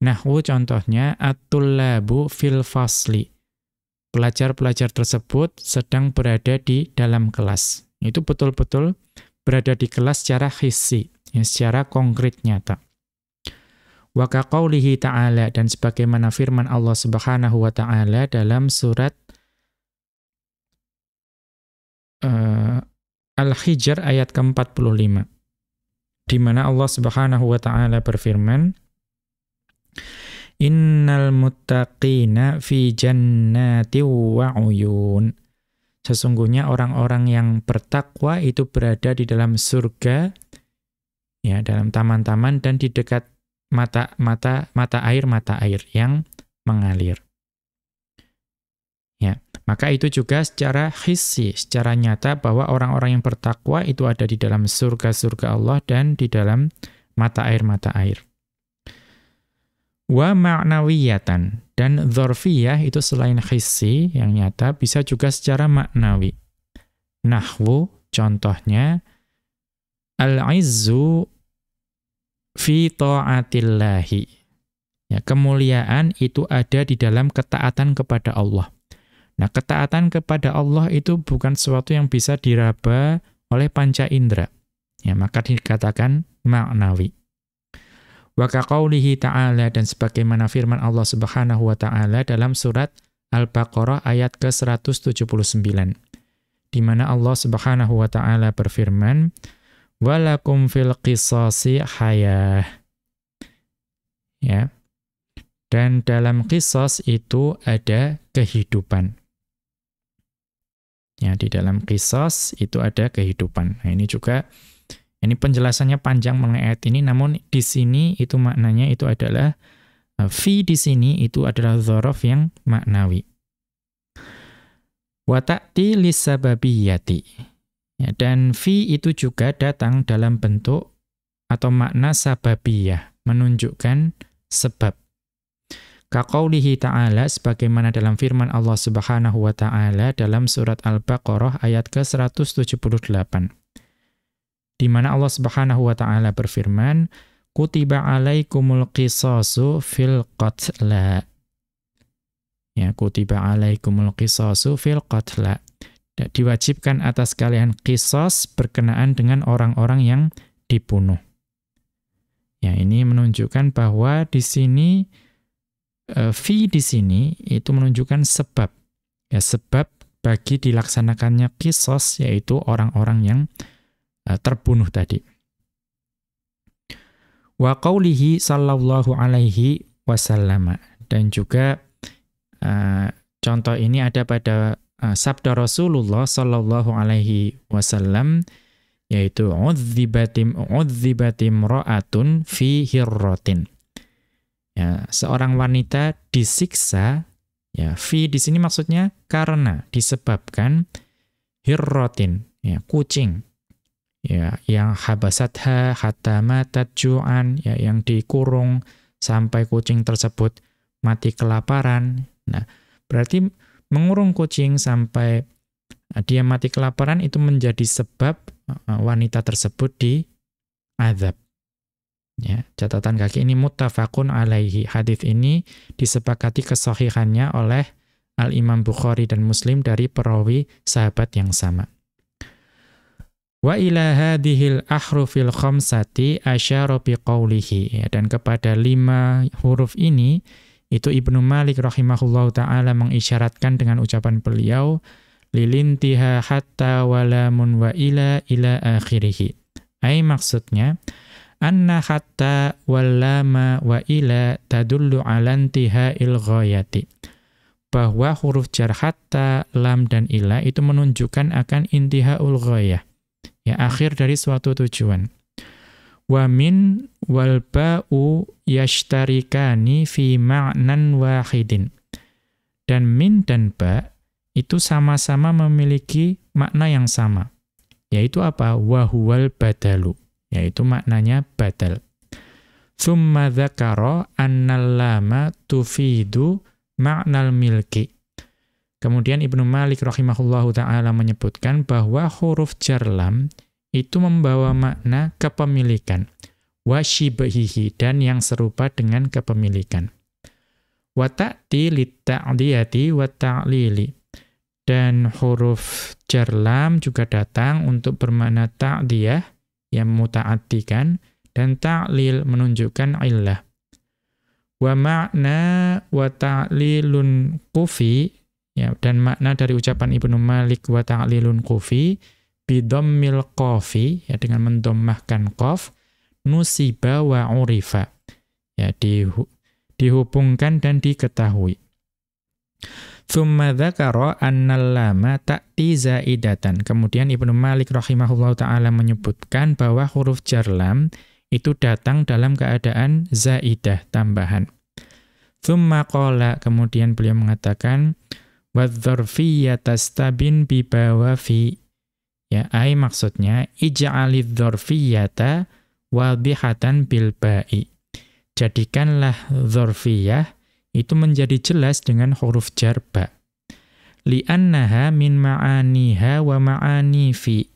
Nahwu contohnya at-tullabu fil fasli pelajar-pelajar tersebut sedang berada di dalam kelas. Itu betul-betul berada di kelas secara hissi, ya, secara konkret nyata. Wa kaqaulihi ta'ala dan sebagaimana firman Allah Subhanahu wa taala dalam surat uh, Al-Hijr ayat ke-45 di mana Allah Subhanahu wa taala berfirman Innal muttaqina fi jannati wa uyun. Sesungguhnya orang-orang yang bertakwa itu berada di dalam surga ya dalam taman-taman dan di dekat mata-mata mata air mata air yang mengalir. Ya, maka itu juga secara hissi, secara nyata bahwa orang-orang yang bertakwa itu ada di dalam surga-surga Allah dan di dalam mata air-mata air wa ma'nawiyatan dan dzarfiyah itu selain hissi yang nyata bisa juga secara maknawi. Nahwu contohnya al-izzu fi ta'atillahi. Ya, kemuliaan itu ada di dalam ketaatan kepada Allah. Nah, ketaatan kepada Allah itu bukan sesuatu yang bisa diraba oleh panca indera. Ya, maka dikatakan maknawi. Wa kaqaulihi ta'ala dan sebagaimana firman Allah Subhanahu wa taala dalam surat Al-Baqarah ayat ke-179 di mana Allah Subhanahu wa taala berfirman walakum fil qisasi hayah. Ya. Dan dalam qisas itu ada kehidupan. Ya di dalam qisas itu ada kehidupan. Nah ini juga ini penjelasannya panjang mengenai ayat ini, namun di sini itu maknanya itu adalah uh, fi di sini itu adalah dzaraf yang maknawi. Wa ta'ti lisababiyati. Ya, dan fi itu juga datang dalam bentuk atau makna sababiyah, menunjukkan sebab. Kaqaulihi ta'ala sebagaimana dalam firman Allah Subhanahu wa taala dalam surat Al-Baqarah ayat ke-178 di mana Allah Subhanahu wa taala berfirman, "Kutiba alaikumul qisasu fil qatla." Ya, kutiba alaikumul qisasu fil qatla. Diwajibkan atas kalian qisas berkenaan dengan orang-orang yang dibunuh. Ya, ini menunjukkan bahwa di sini uh, fi di sini itu menunjukkan sebab. Ya, sebab bagi dilaksanakannya kisos yaitu orang-orang yang Eh, terbunuh tadi. Wa qawlihi sallallahu alaihi wasallam. Dan juga uh, contoh ini ada pada uh, sabda Rasulullah sallallahu alaihi wasallam yaitu udzibatim udzibatim ra'atun fi hirratin. Ya, seorang wanita disiksa ya fi di sini maksudnya karena disebabkan hirratin ya kucing ya yang habasatha hatta matat ju'an ya yang dikurung sampai kucing tersebut mati kelaparan. Nah, berarti mengurung kucing sampai uh, dia mati kelaparan itu menjadi sebab uh, wanita tersebut diazab. Ya, catatan kaki ini muttafaqun alaihi. Hadis ini disepakati kesahihannya oleh Al-Imam Bukhari dan Muslim dari perawi sahabat yang sama. Wa ila hadhil ahrufil khamsati asyara biqaulihi. Ya, dan kepada lima huruf ini itu Ibnu Malik rahimahullahu taala mengisyaratkan dengan ucapan beliau lilintiha hatta walamun wa ila ila akhirih. Ai maksudnya anna hatta wallama wa ila tadullu ala intiha'il ghayati bahwa huruf jar hatta lam dan ila itu menunjukkan akan intihaul ghayah ya akhir dari suatu tujuan. Wa min wal ba'u yashtarikani fi ma'nan wahidin. Dan min dan ba itu sama-sama memiliki makna yang sama. Yaitu apa? Wa huwal badalu. Yaitu maknanya badal. Thumma dzakara annal lama tufidu ma'nal milki. Kemudian Ibnu Malik rahimahullahu taala menyebutkan bahwa huruf jar lam itu membawa makna kepemilikan wa shibhihi dan yang serupa dengan kepemilikan. Wa ta'ti lit-ta'diyati wa ta'lili. Dan huruf jar lam juga datang untuk bermakna ta'diyah yang muta'attikan dan ta'lil menunjukkan illah. Wa ma'na wa ta'lilun kufi ya dan makna dari ucapan Ibnu Malik wa ta'lilun kufi bidammil qafi ya dengan mendommahkan qaf nusiba wa urifa ya dihu, dihubungkan dan diketahui. Thumma dzakara annal lama ta'ti zaidatan. Kemudian Ibnu Malik rahimahullahu taala menyebutkan bahwa huruf jar lam itu datang dalam keadaan zaidah tambahan. Thumma qala kemudian beliau mengatakan wadzarfiyyah tastabin bi bawafi. Ya, ai maksudnya ij'alidz dzarfiyyata wadihatan bil. Jadikanlah dzarfiyah itu menjadi jelas dengan huruf jar ba. Li'annaha min ma'aniha wa ma'ani fi.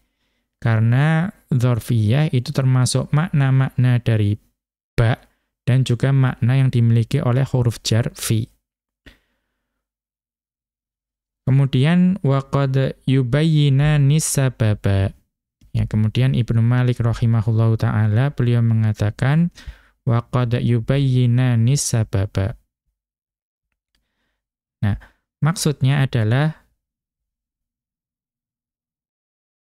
Karena dzarfiyah itu termasuk makna-makna dari ba dan juga makna yang dimiliki oleh huruf jar fi. Kemudian waqad yubayyina nisababa. Ya, kemudian Ibnu Malik rahimahullahu taala beliau mengatakan waqad yubayyina nisababa. Nah, maksudnya adalah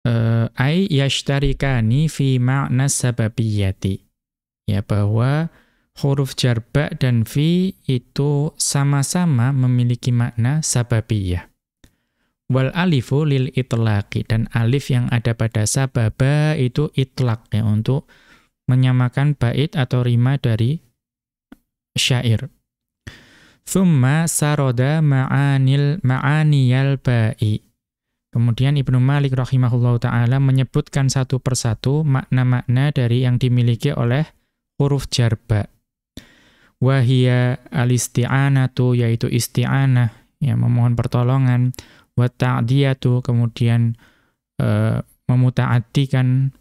uh, ai yashtarikani fi ma'na sababiyati. Ya, bahwa huruf jarba dan fi itu sama-sama memiliki makna sababiyah. Wal alifu lil itlaqi dan alif yang ada pada sababa itu itlaq ya untuk menyamakan bait atau rima dari syair. Thumma saroda ma'anil ma'aniyal ba'i. Kemudian Ibnu Malik rahimahullahu taala menyebutkan satu persatu makna-makna dari yang dimiliki oleh huruf jarba. Wahia al-isti'anatu yaitu isti'anah yang memohon pertolongan wa ta'diyatu kemudian uh, memutaatikan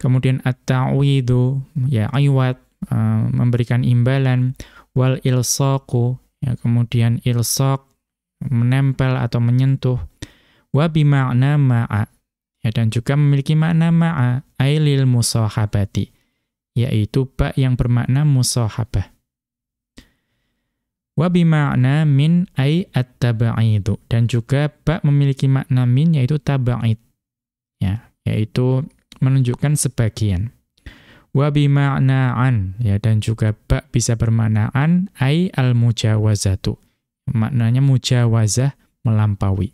kemudian at-ta'widu ya iwat uh, memberikan imbalan wal ilsaqu ya kemudian ilsaq menempel atau menyentuh wa bima'na ma'a ya dan juga memiliki makna ma'a ailil musahabati yaitu ba yang bermakna musahabah wa bima'na min ay at-tabaidu dan juga ba memiliki makna min yaitu tabaid ya yaitu menunjukkan sebagian wa bima'na'an ya dan juga ba bisa bermaknaan ai al-mujawazatu. Maknanya mujawazah melampaui.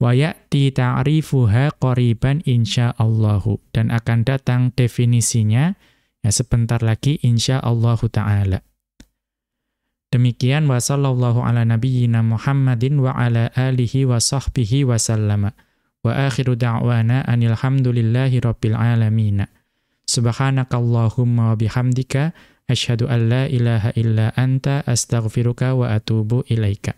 Wa ya'ti ta'rifuha qariban insyaallahu dan akan datang definisinya ya sebentar lagi insyaallahu taala. Demikian wa sallallahu ala nabiyyina Muhammadin wa ala alihi wa sahbihi wa sallama. Wa akhiru da'wana anil hamdulillahi rabbil alamin. Subhanakallahumma wa bihamdika Asyhadu an la ilaha illa anta astaghfiruka wa atubu ilaika.